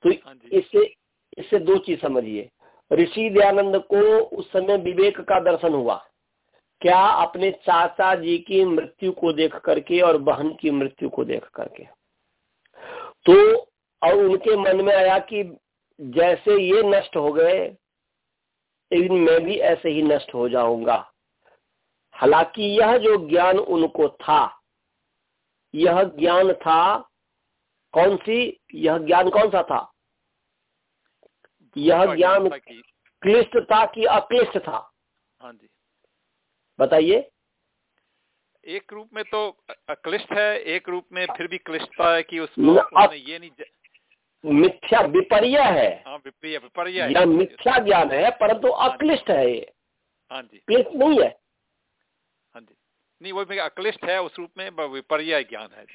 तो हाँ इससे इससे दो चीज़ समझिए। ऋषि दयानंद को उस समय विवेक का दर्शन हुआ। क्या अपने चाचा जी की मृत्यु को देख करके और बहन की मृत्यु को देख करके? तो और उनके मन में आया कि जैसे ये नष्ट हो गए एक दिन मैं भी ऐसे ही नष्ट हो जाऊँगा। हालाँकि यह जो ज्ञान उनको था यह ज्ञान था कौन सी यह ज्ञान कौन सा था? यह ज्ञान क्लिष्ट था कि अक्लिष्ट था? हाँ जी। बताइए। एक रूप में तो अक्लिष्ट है एक रूप में फिर भी क्लिष्टता है कि उसमें ये नहीं मिथ्या विपर्य है। हाँ, विपर्य या मिथ्या ज्ञान है परंतु हाँ अक्लिष्ट है ये। हाँ जी। क्लिष्ट नहीं है। हाँ जी। नहीं वो अक्लिष्ट है उस रूप में विपर्य ज्ञान है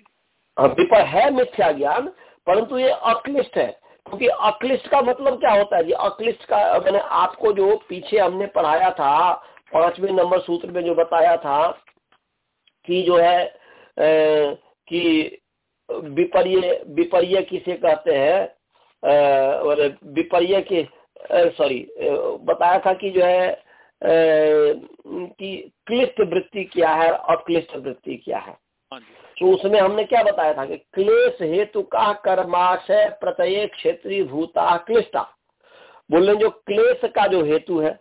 हाँ विपर है मिथ्या ज्ञान परंतु ये अक्लिष्ट है। क्योंकि अक्लिष्ट का मतलब क्या होता है जी? अक्लिष्ट का मैंने आपको जो पीछे हमने पढ़ाया था पाँचवें नंबर सूत्र में जो बताया था कि जो है ए, कि विपर्य विपर्य किसे कहते हैं? और विपर्य के सॉरी बताया था कि जो है कि क्लिष्ट वृत्ति क्या है अक्लिष्ट वृत्ति क्या है? हाँ तो उसमें हमने क्या बताया था कि क्लेश हेतु का कर्माशय प्रत्यय क्षेत्रीय भूता क्लिष्टा। बोले जो क्लेश का जो हेतु है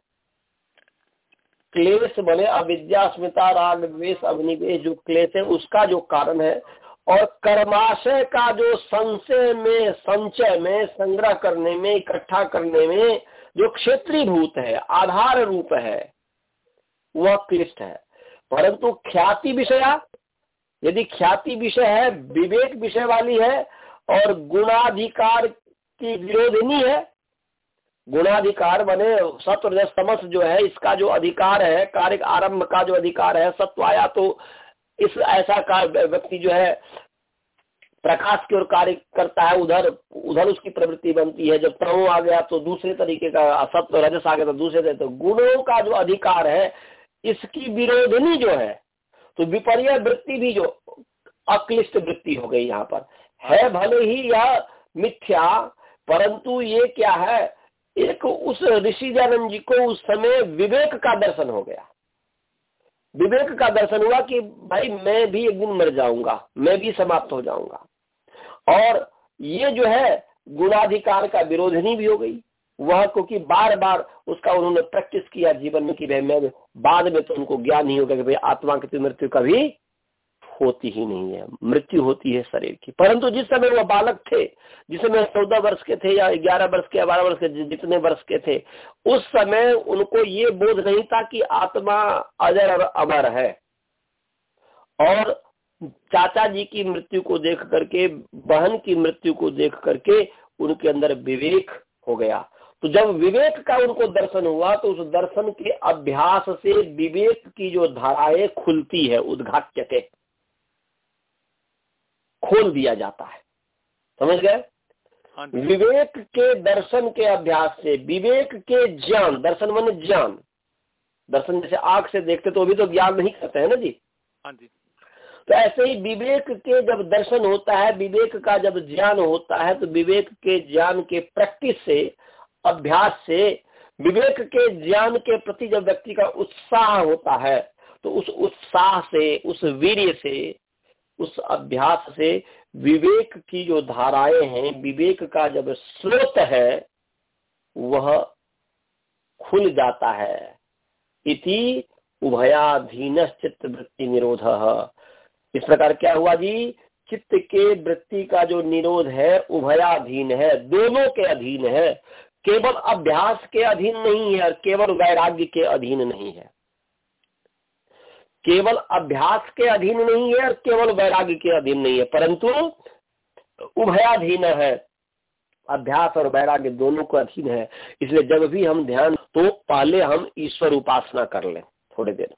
क्लेश बने अविद्या स्मिता राग द्वेश अग्निवेश जो क्लेश है उसका जो कारण है और कर्माशय का जो संशय में, संचय में, संग्रह करने में, इकट्ठा करने में जो क्षेत्रीय भूत है, आधार रूप है, वह क्लिष्ट है। परंतु ख्याति विषया, यदि ख्याति विषय है, विवेक विषय वाली है, और गुणाधिकार की विरोधिनी है, गुणाधिकार बने सत्व जो है, इसका जो अधिकार है, कार्य आरंभ का जो अधिकार है सत्व आया तो इस ऐसा व्यक्ति जो है, प्रकाश की ओर कार्य करता है, उधर उधर उसकी प्रवृत्ति बनती है। जब तमो आ गया तो दूसरे तरीके का सत्व रजस आ गया तो दूसरे तो गुणों का जो अधिकार है, इसकी विरोधिनी जो है तो विपर्य वृत्ति भी जो अक्लिष्ट वृत्ति हो गई यहाँ पर। है भले ही यह मिथ्या, परंतु ये क्या है, एक उस ऋषि दयानंद जी को उस समय विवेक का दर्शन हो गया। विवेक का दर्शन हुआ कि भाई मैं भी एक दिन मर जाऊँगा, मैं भी समाप्त हो जाऊँगा। और ये जो है, गुणाधिकार का विरोधनी भी हो गई। वह क्योंकि बार बार उसका उन्होंने प्रैक्टिस किया जीवन में कि भाई मैं बाद में तो उनको ज्ञान नहीं होगा कि भाई आत्मा की मृत्यु कभी होती ही नहीं है, मृत्यु होती है शरीर की। परंतु जिस समय वह बालक थे, जिस समय चौदह वर्ष के थे या ग्यारह वर्ष के या बारह वर्ष के जितने वर्ष के थे, उस समय उनको ये बोध नहीं था कि आत्मा अजर और अमर है। और चाचा जी की मृत्यु को देख करके, बहन की मृत्यु को देख करके उनके अंदर विवेक हो गया। तो जब विवेक का उनको दर्शन हुआ तो उस दर्शन के अभ्यास से विवेक की जो धाराएँ खुलती है, उद्घाट्य के खोल दिया जाता है। समझ गए? हाँ विवेक के दर्शन के अभ्यास से विवेक के ज्ञान दर्शन मन ज्ञान। दर्शन जैसे आँख से देखते तो अभी तो ज्ञान नहीं करते हैं ना जी? हाँ जी। तो ऐसे ही विवेक के जब दर्शन होता है विवेक का जब ज्ञान होता है तो विवेक के ज्ञान के प्रैक्टिस से अभ्यास से विवेक के ज्ञान के प्रति जब व्यक्ति का उत्साह होता है तो उस उत्साह से उस वीर्य से उस अभ्यास से विवेक की जो धाराएँ हैं, विवेक का जब स्रोत है, वह खुल जाता है। इति उभयाधीन चित्त वृत्ति निरोध। इस प्रकार क्या हुआ जी? चित्त के वृत्ति का जो निरोध है, उभयाधीन है, दोनों के अधीन है। केवल अभ्यास के अधीन नहीं है और केवल वैराग्य के अधीन नहीं है। केवल अभ्यास के अधीन नहीं है और केवल वैराग्य के अधीन नहीं है, परंतु उभयाधीन है। अभ्यास और वैराग्य दोनों को अधीन है। इसलिए जब भी हम ध्यान तो पहले हम ईश्वर उपासना कर लें थोड़ी देर।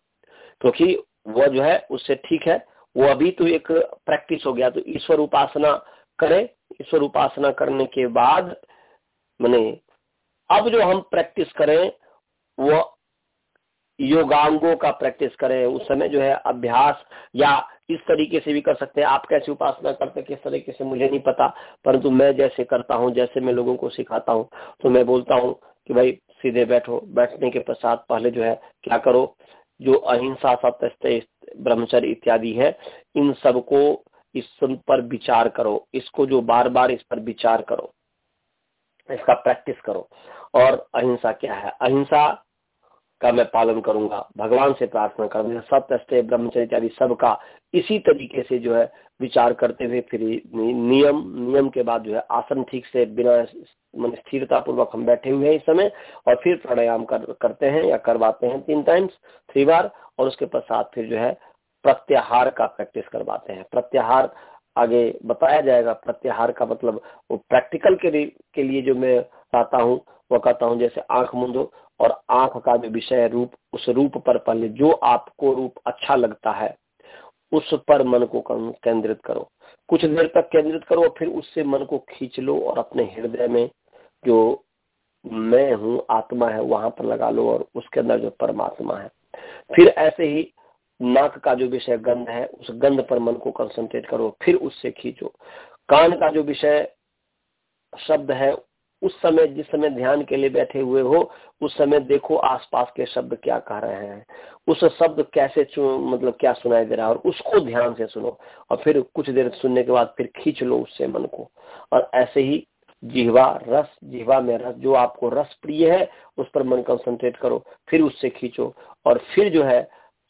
क्योंकि तो वह जो है, उससे ठीक है। वो अभी तो एक प्रैक्टिस हो गया तो ईश्वर उपासना करें। ईश्वर उपासना करने के बाद, मैंने अब जो हम प्रैक्टिस करें, वो योगांगों का प्रैक्टिस करें। उस समय जो है अभ्यास या इस तरीके से भी कर सकते हैं। आप कैसे उपासना करते किस तरीके से, मुझे नहीं पता। परंतु मैं जैसे करता हूँ, जैसे मैं लोगों को सिखाता हूँ तो मैं बोलता हूँ कि भाई, सीधे बैठो, बैठने के पश्चात पहले जो है क्या करो? जो अहिंसा, सत्य ब्रह्मचर्य इत्यादि है, इन सबको इस पर विचार करो। इसको जो बार बार इस पर विचार करो, इसका प्रैक्टिस करो। और अहिंसा क्या है? अहिंसा का मैं पालन करूँगा भगवान से प्रार्थना करूँगा। सत्य ब्रह्मचर्य इत्यादि सबका इसी तरीके से जो है विचार करते हुए फिर नियम नियम के बाद जो है आसन ठीक से बिना मन स्थिरता पूर्वक हम बैठे हुए हैं इस समय और फिर प्राणायाम कर, करते हैं या करवाते हैं तीन टाइम्स थ्री बार और उसके पश्चात फिर जो है प्रत्याहार का प्रैक्टिस करवाते हैं। प्रत्याहार आगे बताया जाएगा। प्रत्याहार का मतलब वो प्रैक्टिकल के, के लिए जो मैं कहता हूँ वो कहता हूँ जैसे आँख मुंदो और आँख का जो विषय रूप, उस रूप पर पहले जो आपको रूप अच्छा लगता है, उस पर मन को केंद्रित करो। कुछ देर तक केंद्रित करो, फिर उससे मन को खींच लो और अपने हृदय में जो मैं हूँ, आत्मा है, वहाँ पर लगा लो और उसके अंदर जो परमात्मा है। फिर ऐसे ही नाक का जो विषय गंध है, उस गंध पर मन को कंसंट्रेट करो, फिर उससे खींचो। कान का जो विषय शब्द है उस समय, जिस समय ध्यान के लिए बैठे हुए हो, उस समय देखो आसपास के शब्द क्या कह रहे हैं। उस शब्द कैसे मतलब क्या सुनाई दे रहा है और उसको ध्यान से सुनो और फिर कुछ देर सुनने के बाद फिर खींच लो उससे मन को। और ऐसे ही जिहवा रस, जिहवा में रस, जो आपको रस प्रिय है, उस पर मन कंसंट्रेट करो, फिर उससे खींचो। और फिर जो है,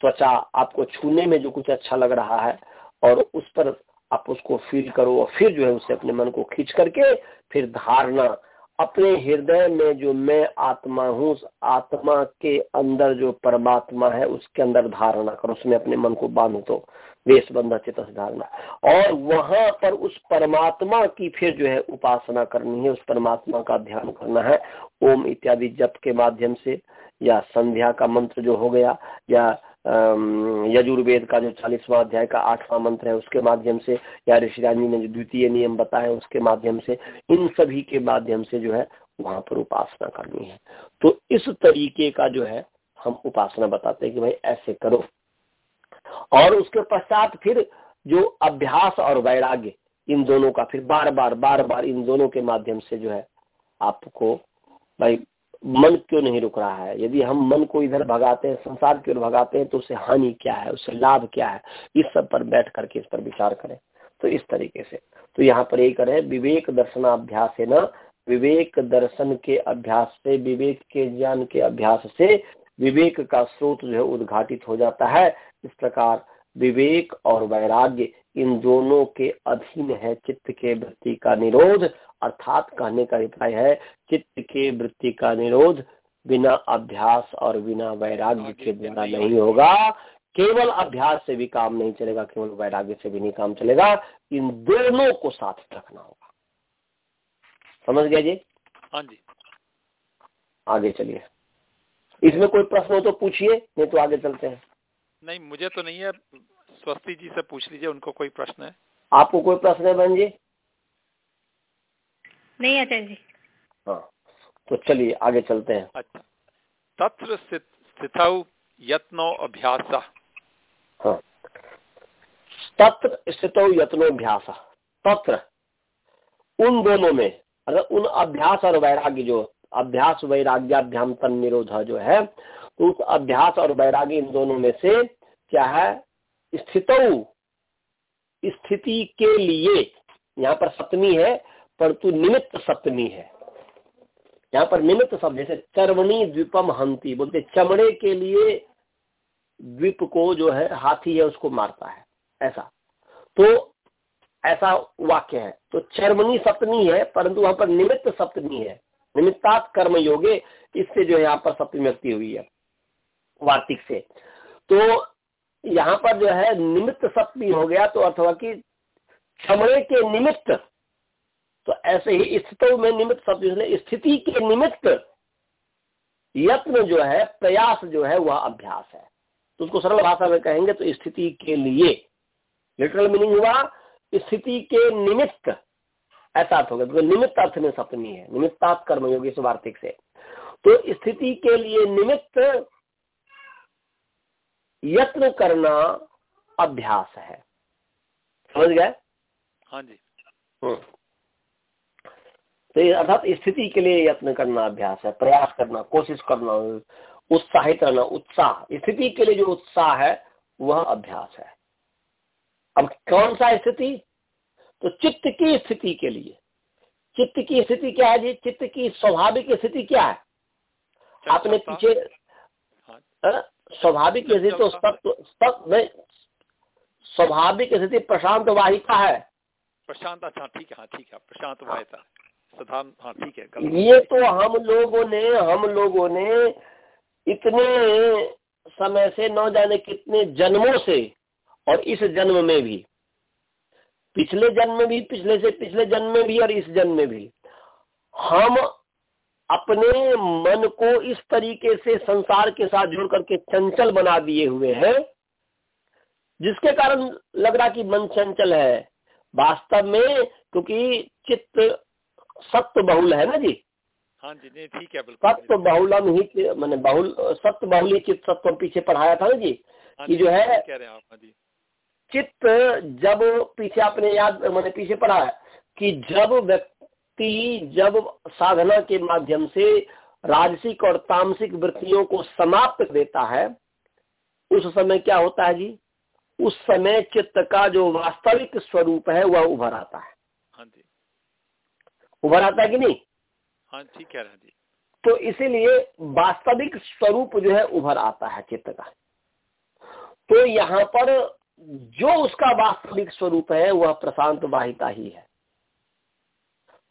त्वचा आपको छूने में जो कुछ अच्छा लग रहा है, और उस पर आप उसको फील करो और फिर जो है उससे अपने मन को खींच करके फिर धारणा अपने हृदय में जो मैं आत्मा हूँ आत्मा के अंदर जो परमात्मा है, उसके अंदर धारणा करो। उसमें अपने मन को बाँध दो वेश बंधा चित धारणा। और वहाँ पर उस परमात्मा की फिर जो है उपासना करनी है, उस परमात्मा का ध्यान करना है। ओम इत्यादि जप के माध्यम से या संध्या का मंत्र जो हो गया या यजुर्वेद का जो चालीसवा अध्याय का आठवां मंत्र है, उसके माध्यम से, या ऋषिरानी ने जो द्वितीय नियम बताए उसके माध्यम से, इन सभी के माध्यम से जो है, वहाँ पर उपासना करनी है। तो इस तरीके का जो है, हम उपासना बताते हैं कि भाई ऐसे करो। और उसके पश्चात फिर जो अभ्यास और वैराग्य, इन दोनों का फिर बार बार बार बार इन दोनों के माध्यम से जो है, आपको भाई मन क्यों नहीं रुक रहा है? यदि हम मन को इधर भगाते हैं, संसार की ओर भगाते हैं तो उससे हानि क्या है? उससे लाभ क्या है? इस सब पर बैठ करके इस पर विचार करें। तो इस तरीके से। तो यहाँ पर यही करें विवेक दर्शनाभ्यास है ना? विवेक दर्शन के अभ्यास से, विवेक के ज्ञान के अभ्यास से विवेक का स्रोत जो है उद्घाटित हो जाता है। इस प्रकार विवेक और वैराग्य इन दोनों के अधीन है चित्त के वृत्ति का निरोध अर्थात कहने का अभिप्राय है चित्त के वृत्ति का निरोध बिना अभ्यास और बिना वैराग्य के द्वारा नहीं होगा। केवल अभ्यास से भी काम नहीं चलेगा केवल वैराग्य से भी नहीं काम चलेगा। इन दोनों को साथ रखना होगा। समझ गया जी? हाँ जी। आगे चलिए। इसमें कोई प्रश्न हो तो पूछिए नहीं तो आगे चलते हैं। नहीं मुझे तो नहीं है। स्वस्ति जी से पूछ लीजिए उनको कोई प्रश्न है? आपको कोई प्रश्न है बहन जी? नहीं आचार्य जी। हाँ तो चलिए आगे चलते हैं। अच्छा। तत्र स्थित यत्नो अभ्यास। हाँ। तत्र स्थित यत्नोभ्यास तत्र उन दोनों में अगर उन अभ्यास और वैराग्य जो अभ्यास वैराग्याभ्याम तन निरोध जो है तो उस अभ्यास और वैराग्य इन दोनों में से क्या है? स्थित। स्थिति के लिए, यहाँ पर सप्तमी है, परंतु निमित्त सप्तमी है। यहाँ पर निमित्त शब्द, जैसे चरवणी द्वीपम हंती, बोलते चमड़े के लिए द्वीप को जो है, हाथी है, उसको मारता है। ऐसा। तो ऐसा वाक्य है। तो चरमनी सप्तमी है, परंतु वहाँ पर निमित्त सप्तमी है। निमित्तात कर्म योगे, इससे जो है, यहाँ पर सप्तमी व्यक्ति हुई है, वार्तिक से। तो यहाँ पर जो है निमित्त सप्तमी हो गया तो अथवा कि चमड़े के निमित्त तो ऐसे ही स्थितों में निमित्त शब्द स्थिति के निमित्त यत्न जो है, प्रयास जो है, वह अभ्यास है। तो उसको सरल भाषा में कहेंगे तो स्थिति के लिए। लिटरल मीनिंग हुआ, स्थिति के निमित्त, ऐसा अर्थ होगा क्योंकि निमित्त अर्थ में सप्तमी है, निमित्तात कर्मयोगी वार्तिक से। तो स्थिति के लिए निमित्त यत्न करना अभ्यास है। समझ गए? हाँ जी। हम्म। तो अर्थात स्थिति के लिए यत्न करना अभ्यास है प्रयास करना कोशिश करना उत्साहित रहना उत्साह। स्थिति के लिए जो उत्साह है वह अभ्यास है। अब कौन सा स्थिति? तो चित्त की स्थिति के लिए। चित्त की स्थिति क्या है जी? चित्त की स्वाभाविक स्थिति क्या है? आपने पीछे हाँ। स्वाभाविक स्थिति तो सत्य में स्वाभाविक स्थिति प्रशांत वाहिका है। प्रशांत अच्छा ठीक है हाँ ठीक है प्रशांत वाहिता साधारण हाँ ठीक है ये तो हम लोगों ने हम लोगों ने इतने समय से न जाने कितने जन्मों से और इस जन्म में भी पिछले जन्म में भी पिछले से पिछले जन्म में भी और इस जन्म में भी हम अपने मन को इस तरीके से संसार के साथ जुड़ करके चंचल बना दिए हुए हैं जिसके कारण लग रहा कि मन चंचल है। वास्तव में क्योंकि चित्त सत्य बहुल है ना जी? हाँ जी नहीं ठीक है बिल्कुल सत्य बहुलम ही मैंने बहुल सत्य बहुल चित्त सत्य पीछे पढ़ाया था ना जी? हाँ कि जो है कह रहे हैं आप हाँ जी। चित्त जब पीछे आपने याद मैंने पीछे पढ़ा है कि जब व्यक्ति जब साधना के माध्यम से राजसिक और तामसिक वृत्तियों को समाप्त देता है उस समय क्या होता है जी? उस समय चित्त का जो वास्तविक स्वरूप है वह उभर आता है। हाँ जी। उभर आता है कि नहीं? हाँ ठीक कह रहे जी। तो इसीलिए वास्तविक स्वरूप जो है उभर आता है चित्त का। तो यहाँ पर जो उसका वास्तविक स्वरूप है वह प्रशांत वाहिता ही है।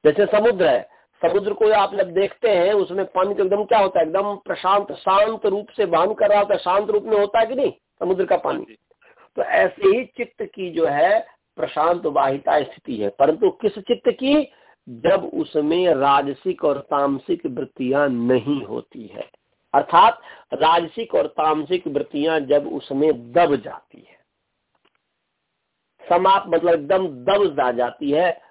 जैसे समुद्र है समुद्र को आप जब देखते हैं उसमें पानी तो एकदम क्या होता है एकदम प्रशांत शांत रूप से बहन कर रहा होता है शांत रूप में होता है कि नहीं समुद्र का पानी। तो ऐसे ही चित्त की जो है प्रशांत वाहिता स्थिति है। परंतु किस चित्त की? जब उसमें राजसिक और तामसिक वृत्तियाँ नहीं होती है। अर्थात राजसिक और तामसिक वृत्तियाँ जब उसमें दब जाती है। समाप्त मतलब एकदम दब जा जाती है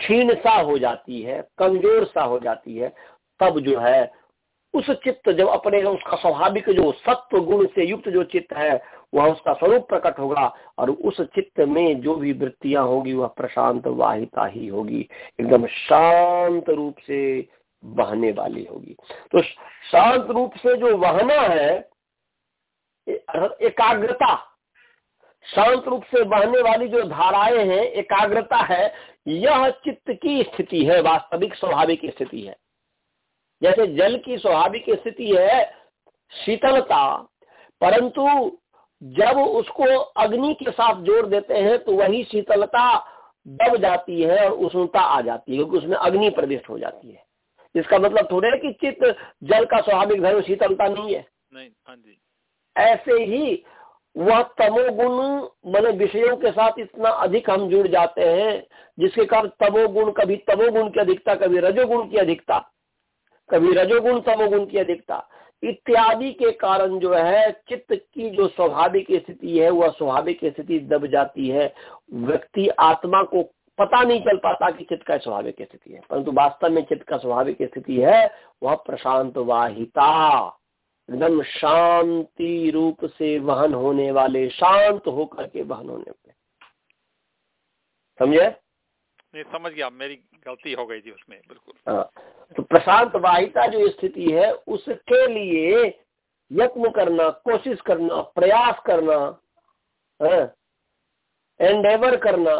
क्षीण सा हो जाती है कमज़ोर सा हो जाती है, तब जो है, उस चित्त जब अपने उसका स्वाभाविक जो सत्व गुण से युक्त जो चित्त है, वह उसका स्वरूप प्रकट होगा और उस चित्त में जो भी वृत्तियाँ होगी, वह प्रशांत वाहिता ही होगी, एकदम शांत रूप से बहने वाली होगी। तो शांत रूप से जो बहना है एकाग्रता शांत रूप से बहने वाली जो धाराएँ हैं एकाग्रता है यह चित्त की स्थिति है वास्तविक स्वाभाविक स्थिति है। जैसे जल की स्वाभाविक स्थिति है शीतलता परंतु जब उसको अग्नि के साथ जोड़ देते हैं तो वही शीतलता दब जाती है और उष्णता आ जाती है क्योंकि उसमें अग्नि प्रविष्ट हो जाती है। इसका मतलब थोड़े कि चित्त जल का स्वाभाविक धर्म शीतलता नहीं है। नहीं हाँ ऐसे ही वह तमोगुण मैंने विषयों के साथ इतना अधिक हम जुड़ जाते हैं, जिसके कारण तमोगुण, कभी तमोगुण की अधिकता, कभी रजोगुण की अधिकता, कभी रजोगुण, तमोगुण की अधिकता, इत्यादि के कारण जो है, चित्त की जो स्वाभाविक स्थिति है, वह स्वाभाविक स्थिति दब जाती है। व्यक्ति आत्मा को पता नहीं चल पाता कि चित्त का स्वाभाविक स्थिति है, परंतु वास्तव में चित्त का स्वाभाविक स्थिति है, वह प्रशांत वाहिता। एकदम शांति रूप से वहन होने वाले शांत होकर के वहन होने वाले। समझे? नहीं समझ गया मेरी गलती हो गई थी उसमें बिल्कुल। हाँ तो प्रशांत वाहिता जो स्थिति है उसके लिए यत्न करना कोशिश करना प्रयास करना एंडेवर करना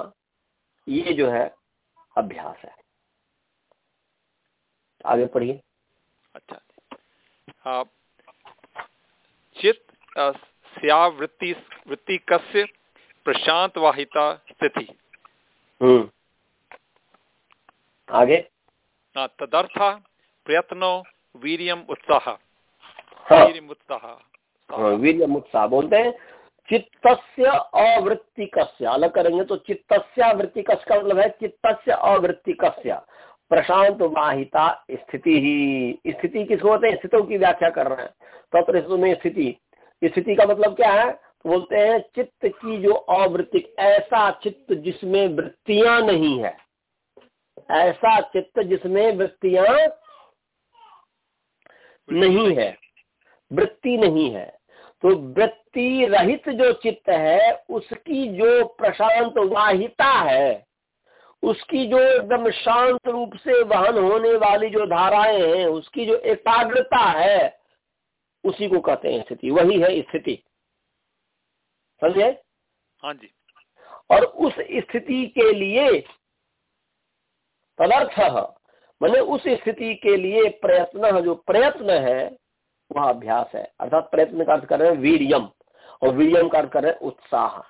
ये जो है अभ्यास है। आगे पढ़िए। अच्छा। चित स्यावृत्ति वृत्ति कस्य प्रशांत वाहिता स्थिति। हम्म। आगे? तदर्थ प्रयत्नो वीरियम उत्साह। हाँ। वीरियम उत्साह। हाँ, वीरियम उत्साह बोलते हैं। चित्त अवृत्ति कस्य अलग करेंगे तो चित्त वृत्ति का मतलब है चित्त अवृत्ति कस्य प्रशांत वाहिता स्थिति ही। स्थिति किसको होते हैं? स्थितों की व्याख्या कर रहे हैं। तत्र में स्थिति। स्थिति का मतलब क्या है? तो बोलते हैं चित्त की जो अवृत्ति ऐसा चित्त जिसमें वृत्तियाँ नहीं है। ऐसा चित्त जिसमें वृत्तियाँ नहीं है। वृत्ति नहीं है। तो वृत्ति रहित जो चित्त है, उसकी जो प्रशांत वाहिता है, उसकी जो एकदम शांत रूप से वहन होने वाली जो धाराएँ हैं, उसकी जो एकाग्रता है उसी को कहते हैं स्थिति। वही है स्थिति। समझे? हाँ जी। और उस स्थिति के लिए तदर्थ मैंने उस स्थिति के लिए प्रयत्न जो प्रयत्न है वह अभ्यास है। अर्थात प्रयत्न का अर्थ कर रहे हैं वीरियम। और वीरियम का अर्थ कर रहे हैं उत्साह।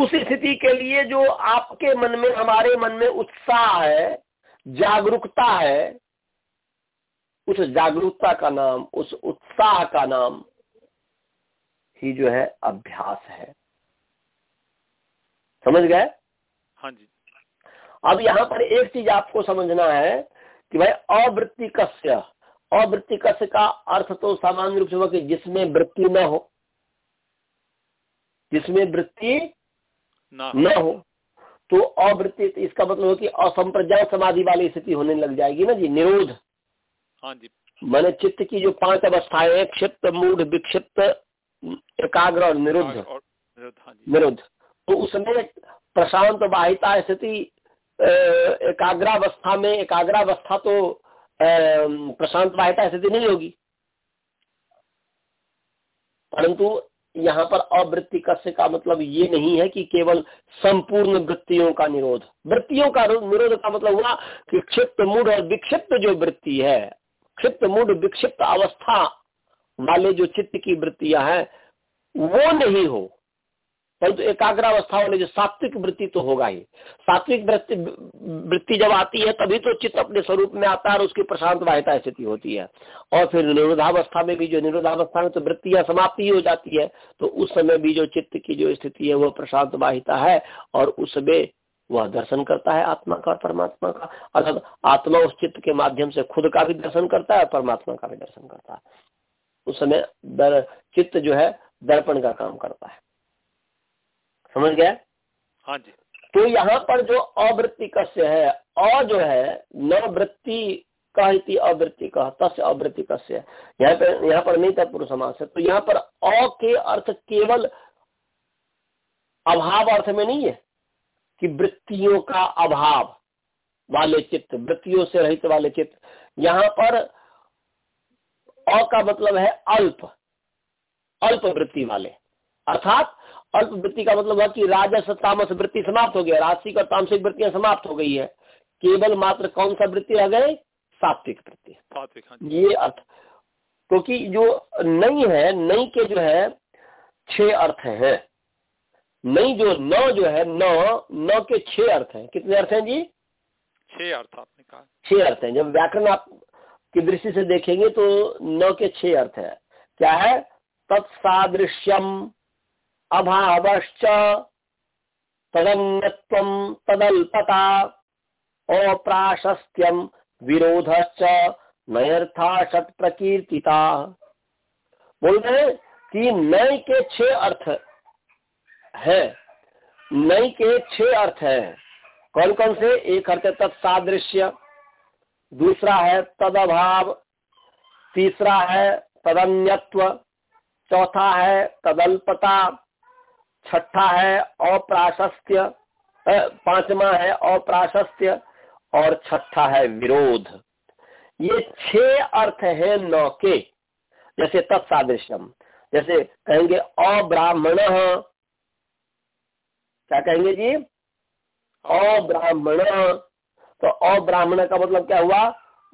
उस स्थिति के लिए जो आपके मन में हमारे मन में उत्साह है जागरूकता है उस जागरूकता का नाम उस उत्साह का नाम ही जो है अभ्यास है। समझ गए? हाँ जी। अब यहाँ पर एक चीज़ आपको समझना है कि भाई अवृत्ति कस्य अवृत्ति कस्य का अर्थ तो सामान्य रूप से हुआ कि जिसमें वृत्ति न हो। जिसमें वृत्ति न हो। तो अवृत्ति इसका मतलब हो कि असंप्रज्ञात समाधि वाली स्थिति होने लग जाएगी ना जी निरोध। हाँ जी। मैंने चित्त की जो पाँच अवस्थाएँ हैं क्षिप्त मूढ़ विक्षिप्त एकाग्र और निरुद्ध। हाँ निरुद्ध। तो उसमें प्रशांत वाहिता स्थिति एकाग्रावस्था में एकाग्रावस्था तो प्रशांत वाहिता स्थिति नहीं होगी। परंतु यहाँ पर अवृत्ति कस्य का मतलब ये नहीं है कि केवल संपूर्ण वृत्तियों का निरोध। वृत्तियों का निरोध का मतलब हुआ कि क्षिप्त मूड और विक्षिप्त जो वृत्ति है क्षिप्त मूड, विक्षिप्त अवस्था वाले जो चित्त की वृत्तियाँ हैं, वो नहीं हो। परंतु एकाग्रावस्था वाले जो सात्विक वृत्ति तो होगा ही। सात्विक वृत्ति वृत्ति जब आती है, तभी तो चित्त अपने स्वरूप में आता है और उसकी प्रशांत वाहिता स्थिति होती है। और फिर निरोधावस्था में भी जो निरोधावस्था में तो वृत्तियाँ समाप्ति हो जाती है तो उस समय भी जो चित्त की जो स्थिति है, वो प्रशांत वाहिता है और उसमें वह दर्शन करता है आत्मा का और परमात्मा का। अर्थात आत्मा उस चित्त के माध्यम से खुद का भी दर्शन करता है और परमात्मा का भी दर्शन करता है। उस समय दर चित्त जो है दर्पण का काम करता है। समझ गया? हाँ जी। तो यहाँ पर जो अवृत्ति कस्य है अ जो है न वृत्ति कहती अवृत्ति कह तस् अवृत्ति कस्य। यहाँ पर यहाँ पर नहीं था तत्पुरुष समास है तो यहाँ पर अ के अर्थ केवल अभाव अर्थ में नहीं है। कि वृत्तियों का अभाव वाले चित्त वृत्तियों से रहित वाले चित्त। यहाँ पर अ का मतलब है अल्प अल्प वृत्ति वाले। अर्थात अल्प वृत्ति का मतलब है कि राजस तामस वृत्ति समाप्त हो गया राशिक और तामसिक वृत्तियाँ समाप्त हो गई है। केवल मात्र कौन सा वृत्ति रह गए? सात्विक वृत्ति। हाँ ये अर्थ। क्योंकि तो जो नई है नई के जो है छह अर्थ हैं। नई जो नौ जो है नौ नौ के छह अर्थ हैं। कितने अर्थ हैं जी? छह अर्थ आपने कहा। छह अर्थ हैं। जब व्याकरण आप की दृष्टि से देखेंगे तो नौ के छह अर्थ है। क्या है? तत्सादृश्यम अभावश्च तदन्यत्वं तदल्पता अप्राशस्त्यम विरोधश्च नयर्था षट प्रकीर्तिता बोल रहे कि नय के छह अर्थ है। नय के छह अर्थ है। कौन कौन से? एक अर्थ है तत्सादृश्य, दूसरा है तद अभाव तीसरा है तदन्यत्व, चौथा है तदल्पता, छठा है अप्राशस्त्य पांचवा है अप्राशस्त्य और छठा है विरोध। ये छह अर्थ है नौ के, जैसे तत्सादृश्यम। जैसे कहेंगे अब्राह्मण क्या कहेंगे जी? अब्राह्मण। तो अब्राह्मण का मतलब क्या हुआ?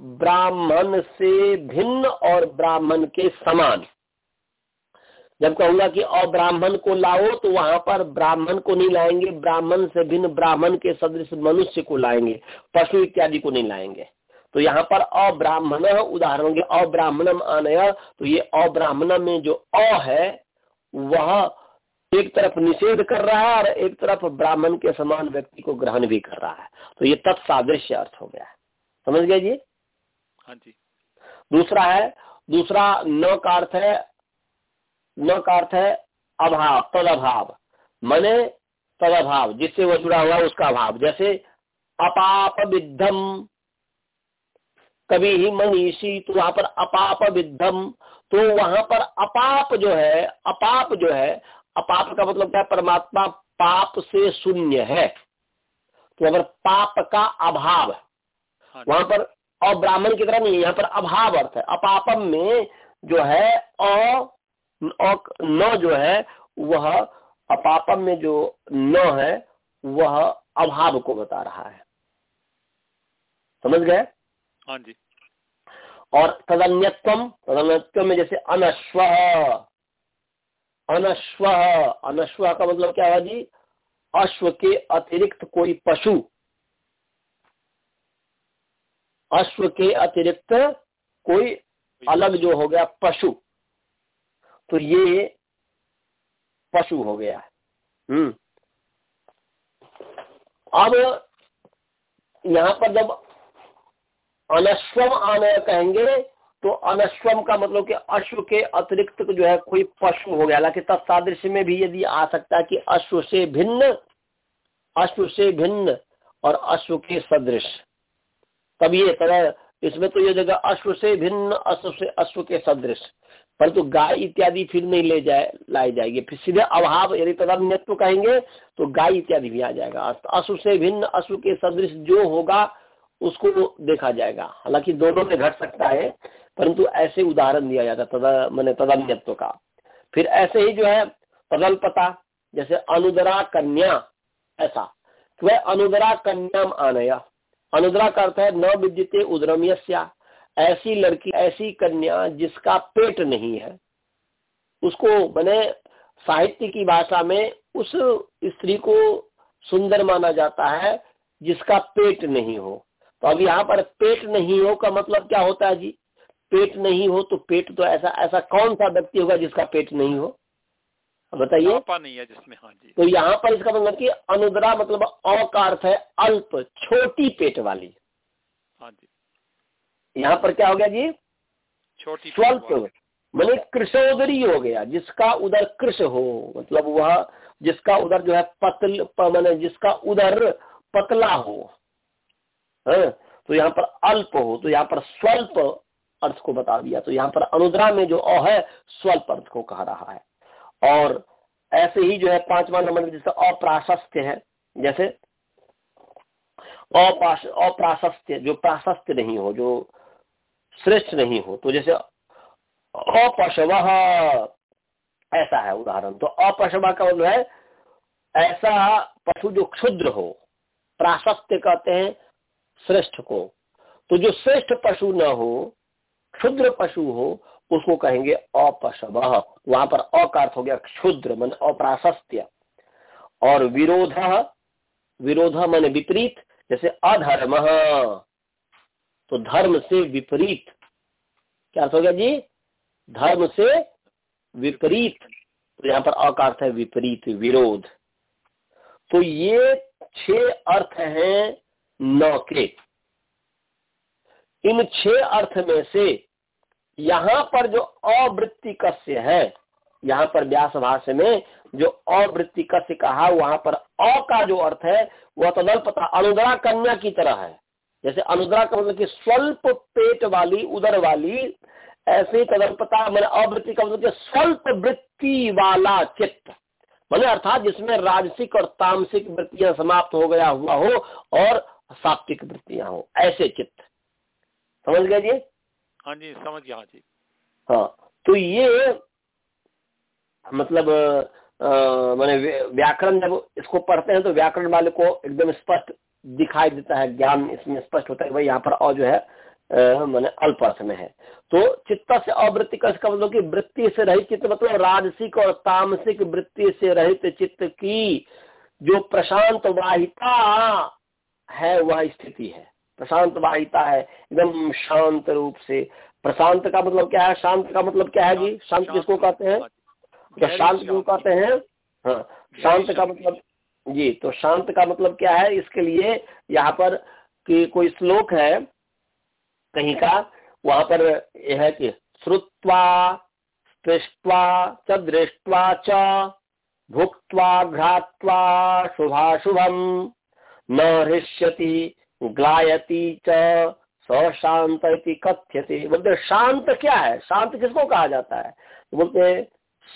ब्राह्मण से भिन्न और ब्राह्मण के समान। जब कहूँगा कि अब्राह्मण को लाओ तो वहाँ पर ब्राह्मण को नहीं लाएँगे, ब्राह्मण से भिन्न ब्राह्मण के सदृश मनुष्य को लाएँगे, पशु इत्यादि को नहीं लाएँगे। तो यहाँ पर अब्राह्मण, उदाहरण के अब्राह्मणम आनय तो ये अब्राह्मण में जो अ है, वह एक तरफ़ निषेध कर रहा है और एक तरफ़ ब्राह्मण के समान व्यक्ति को ग्रहण भी कर रहा है। तो ये तत्सादृश्य अर्थ हो गया समझ गए जी? हाँ जी। दूसरा है दूसरा न का अर्थ है न का अर्थ है अभाव तद अभाव मने तद अभाव जिससे वह जुड़ा हुआ उसका अभाव। जैसे अपाप विद्धम कभी ही मनीषी तो वहाँ पर अपाप विद्धम तो वहाँ पर अपाप जो है अपाप जो है अपाप का मतलब क्या है? परमात्मा पाप से शून्य है। तो अगर पाप का अभाव हाँ वहाँ पर अब्राह्मण की तरह नहीं यहाँ पर अभाव अर्थ है। अपापम में जो है न जो है वह अपापम में जो न है वह अभाव को बता रहा है। समझ गए? हाँ जी। और तदन्यत्व तदन्यत्व में जैसे अनश्व अनश्व। अनश्व का मतलब क्या है जी? अश्व के अतिरिक्त कोई पशु। अश्व के अतिरिक्त कोई अलग जो हो गया, पशु। तो ये पशु हो गया हम्म। अब यहाँ पर जब अनश्वम आने कहेंगे तो अनश्वम का मतलब कि अश्व के अतिरिक्त जो है कोई पशु हो गया। हालाँकि तत्सादृश्य में भी यदि आ सकता है कि अश्व से भिन्न, अश्व से भिन्न और अश्व के सदृश। तब ये तरह इसमें तो ये जगह अश्व से भिन्न, अश्व से, अश्व के सदृश। परंतु तो गाय इत्यादि फिर नहीं ले जाए, लाई जाएगी। फिर सीधे अभाव, यदि तदन्यत्व कहेंगे तो गाय इत्यादि भी आ जाएगा। अश्व से भिन्न, अश्व के सदृश जो होगा उसको देखा जाएगा। हालाँकि दोनों में घट सकता है, परंतु ऐसे उदाहरण दिया जाता तदा, मैंने तदन्यत्व का। फिर ऐसे ही जो है प्रदल पता जैसे अनुदरा कन्या, ऐसा। तो वह अनुदरा कन्या आनया। अनुदरा का अर्थ है, न विद्यते उदरम ऐसी लड़की, ऐसी कन्या जिसका पेट नहीं है। उसको, मैंने साहित्य की भाषा में उस स्त्री को सुंदर माना जाता है जिसका पेट नहीं हो। तो अब यहाँ पर पेट नहीं हो का मतलब क्या होता है जी? पेट नहीं हो तो पेट तो ऐसा ऐसा कौन सा व्यक्ति होगा जिसका पेट नहीं हो? बताइए। नहीं है जिसमें हाँ जी। तो यहाँ पर इसका मतलब कि अनुद्रा मतलब अ का अर्थ है अल्प छोटी पेट वाली। हाँ जी। यहाँ पर क्या हो गया जी? छोटी स्वल्प मैंने कृषोदरी हो गया जिसका उधर कृष हो मतलब वह जिसका उधर जो है पतल मैंने जिसका उधर पतला हो। है? तो यहाँ पर अल्प हो तो यहाँ पर स्वल्प अर्थ को बता दिया। तो यहाँ पर अनुद्रा में जो अ है, स्वल्प अर्थ को कह रहा है। और ऐसे ही जो है, पांचवा नंबर में जैसे अप्राशस्त्य है, जैसे अप्राशस्त्य, जो प्राशस्त्य नहीं हो, जो श्रेष्ठ नहीं हो तो जैसे अपशव ऐसा है उदाहरण। तो अपशवा का मतलब है, ऐसा पशु जो क्षुद्र हो, प्राशस्त्य कहते हैं श्रेष्ठ को। तो जो श्रेष्ठ पशु न हो, क्षुद्र पशु हो, उसको कहेंगे अपशव वहाँ पर अकार्थ हो गया क्षुद्र, मन अप्राशस्त्य। और विरोध विरोध मन विपरीत, जैसे अधर्म। तो धर्म से विपरीत। क्या अर्थ हो गया जी? धर्म से विपरीत। तो यहाँ पर अकार्थ है विपरीत, विरोध। तो ये छह अर्थ हैं नौ के। इन छह अर्थ में से यहाँ पर जो अवृत्ति कस्य है, यहाँ पर व्यास भाष्य में जो अवृत्ति कस्य कहा, वहाँ पर अ का जो अर्थ है, वह तदल्पता अनुद्रा कन्या की तरह है। जैसे अनुद्रा का मतलब कि स्वल्प पेट वाली, उदर वाली, ऐसे तदल्पता मैंने अवृत्ति का मतलब स्वल्प वृत्ति वाला चित्त। मैंने अर्थात जिसमें राजसिक और तामसिक वृत्तियाँ समाप्त हो गया हुआ हो, और सात्विक वृत्तियाँ हो। ऐसे चित्त। समझ गए जी? हाँ जी समझ गया हाँ जी। हाँ तो ये मतलब मैंने व्याकरण जब इसको पढ़ते हैं तो व्याकरण वाले को एकदम स्पष्ट दिखाई देता है ज्ञान इसमें स्पष्ट होता है भाई यहाँ पर और जो है मैंने अल्प अर्थ में है। तो चित्त से अवृत्ति का इसका मतलब कि वृत्ति से रहित चित्त मतलब राजसिक और तामसिक वृत्ति से रहित चित्त की जो प्रशांत वाहिता है वह स्थिति है। प्रशांत वाहिता है एकदम शांत रूप से। प्रशांत का मतलब क्या है? शांत का मतलब क्या है जी? शांत किसको कहते हैं? क्या शांत क्यों कहते हैं? हाँ शांत का मतलब जी तो शांत का मतलब क्या है? इसके लिए यहाँ पर कि कोई श्लोक है कहीं का वहाँ पर यह है कि श्रुत्वा स्पृष्ट्वा च दृष्टवा च भुक्त्वा घ्रात्वा शुभाशुभम। न हृष्यति ग्लायती च शांत कथ्यते। बोलते शांत क्या है? शांत किसको कहा जाता है? बोलते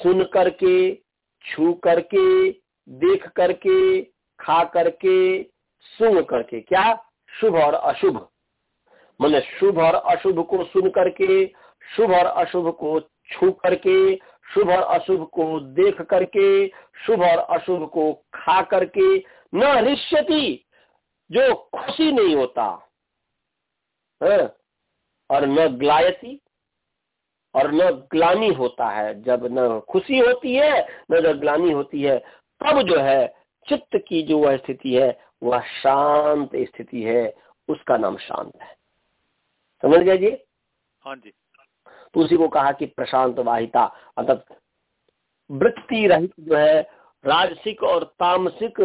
सुन करके, छू करके, देख करके, खा करके, सुन करके। क्या? शुभ और अशुभ। मैंने शुभ और अशुभ को सुन करके, शुभ और अशुभ को छू करके, शुभ और अशुभ को देख करके, शुभ और अशुभ को खा करके न हृष्यति जो खुशी नहीं होता है और न ग्लायती और न ग्लानी होता है। जब न खुशी होती है न जब ग्लानी होती है तब जो है चित्त की जो वह स्थिति है वह शांत स्थिति है उसका नाम शांत है। समझ गए जी? हाँ जी। तो उसी को कहा कि प्रशांत वाहिता अर्थात वृत्ति रहित जो है राजसिक और तामसिक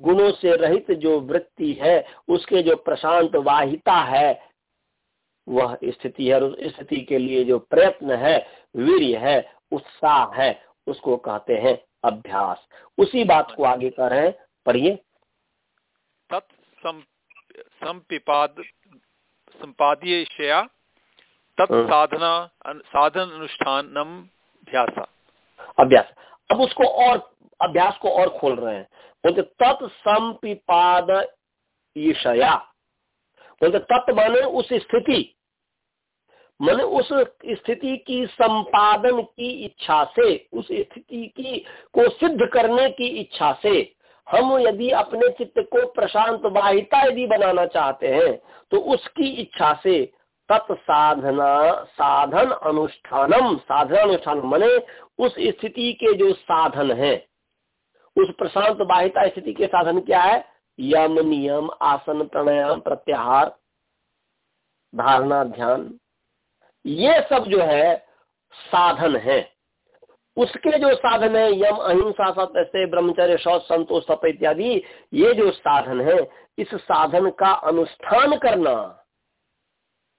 गुणों से रहित जो वृत्ति है उसके जो प्रशांत वाहिता है वह स्थिति है उस स्थिति के लिए जो प्रयत्न है वीर है उत्साह है उसको कहते हैं अभ्यास। उसी बात को आगे कर रहे हैं पढ़िए। तत्संपिपाद संपाद्येशया तत् हाँ। साधना साधन अनुष्ठान अभ्यास। अभ्यास। अब उसको और अभ्यास को और खोल रहे हैं। बोलते तत्संपिपाद ईशया बोलते, तत् माने उस स्थिति। मैंने उस स्थिति की संपादन की इच्छा से, उस स्थिति की, को सिद्ध करने की इच्छा से हम यदि अपने चित्त को प्रशांत वाहिता यदि बनाना चाहते हैं तो उसकी इच्छा से तत्साधना साधन अनुष्ठानम, साधन अनुष्ठान मने उस स्थिति के जो साधन है। उस प्रशांत बाहिता स्थिति के साधन क्या है? यम नियम, आसन प्राणायाम, प्रत्याहार, धारणा, ध्यान। ये सब जो है, साधन है। उसके जो साधन है, यम, अहिंसा सत्य ब्रह्मचर्य, शौच, संतोष, तप इत्यादि, ये जो साधन है, इस साधन का अनुष्ठान करना,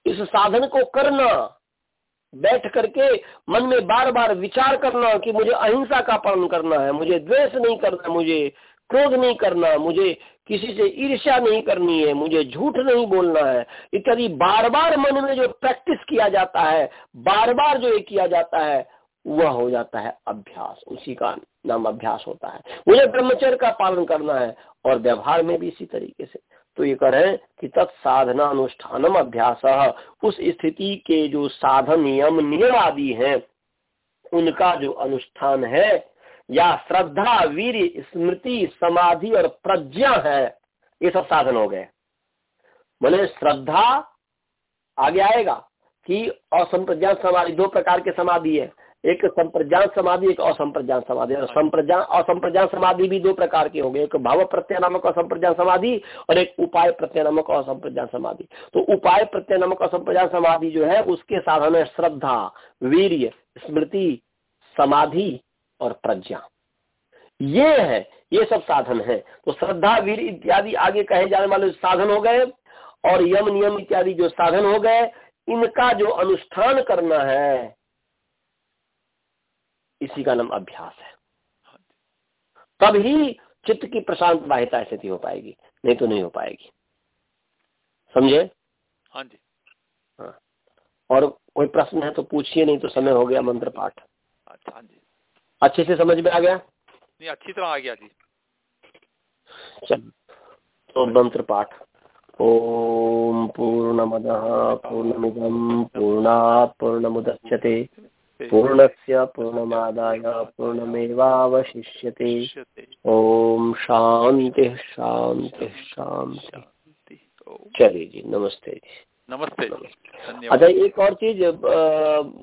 इस साधन को करना बैठ करके मन में बार बार विचार करना कि मुझे अहिंसा का पालन करना है, मुझे द्वेष नहीं करना, मुझे क्रोध नहीं करना, मुझे किसी से ईर्ष्या नहीं करनी है, मुझे झूठ नहीं बोलना है। इत्यादि बार बार मन में जो प्रैक्टिस किया जाता है बार बार जो ये किया जाता है, वह हो जाता है अभ्यास। उसी का नाम अभ्यास होता है। मुझे ब्रह्मचर्य का पालन करना है और व्यवहार में भी इसी तरीके से। तो ये करें कि तत्साधना अनुष्ठानम अभ्यास। उस स्थिति के जो साधन नियम नियम आदि हैं, उनका जो अनुष्ठान है, या श्रद्धा, वीर, स्मृति, समाधि और प्रज्ञा है, ये सब साधन हो गए। मैंने श्रद्धा आगे आएगा कि असंप्रज्ञात समाधि, दो प्रकार के समाधि है। एक संप्रज्ञान समाधि, एक असंप्रज्ञान समाधि। और संप्रज्ञान, असंप्रज्ञान समाधि भी दो प्रकार के हो गए एक भाव प्रत्यय नामक असंप्रज्ञान समाधि और एक उपाय प्रत्यय नामक असंप्रज्ञान समाधि। तो उपाय प्रत्यय नामक असंप्रज्ञान समाधि जो है, उसके साधन है श्रद्धा, वीर्य, स्मृति, समाधि और प्रज्ञा। ये है, ये सब साधन है। तो श्रद्धा वीर इत्यादि आगे कहे जाने वाले साधन हो गए और यम नियम इत्यादि जो साधन हो गए, इनका जो अनुष्ठान करना है इसी का नाम अभ्यास है। तभी चित्त की प्रशांत बाह्यता स्थिति हो पाएगी नहीं तो नहीं हो पाएगी। समझे? हाँ जी। हाँ। और कोई प्रश्न है तो पूछिए नहीं तो समय हो गया मंत्र पाठ। अच्छा हाँ जी। अच्छे से समझ में आ गया? नहीं अच्छी तरह आ गया जी। चल तो मंत्र पाठ। ओम पूर्ण पूर्णमदः पूर्णमिदं पूर्णात् पूर्णमुदच्यते पूर्णस्य पूर्णमादाय पूर्णमेवावशिष्यते ओम शांति शांति शांति चलिए जी नमस्ते जी। नमस्ते अच्छा एक और चीज़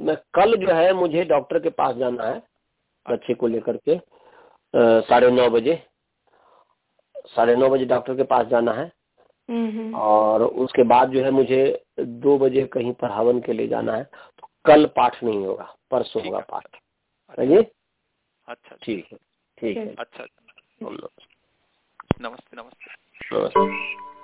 मैं कल जो है मुझे डॉक्टर के पास जाना है बच्चे को लेकर के साढ़े नौ बजे। साढ़े नौ बजे डॉक्टर के पास जाना है। हम्म। और उसके बाद जो है मुझे दो बजे कहीं पर हवन के लिए जाना है। कल पाठ नहीं होगा परसों होगा पाठ। समझिए अच्छा ठीक है ठीक है। अच्छा। नमस्ते नमस्ते। नमस्ते।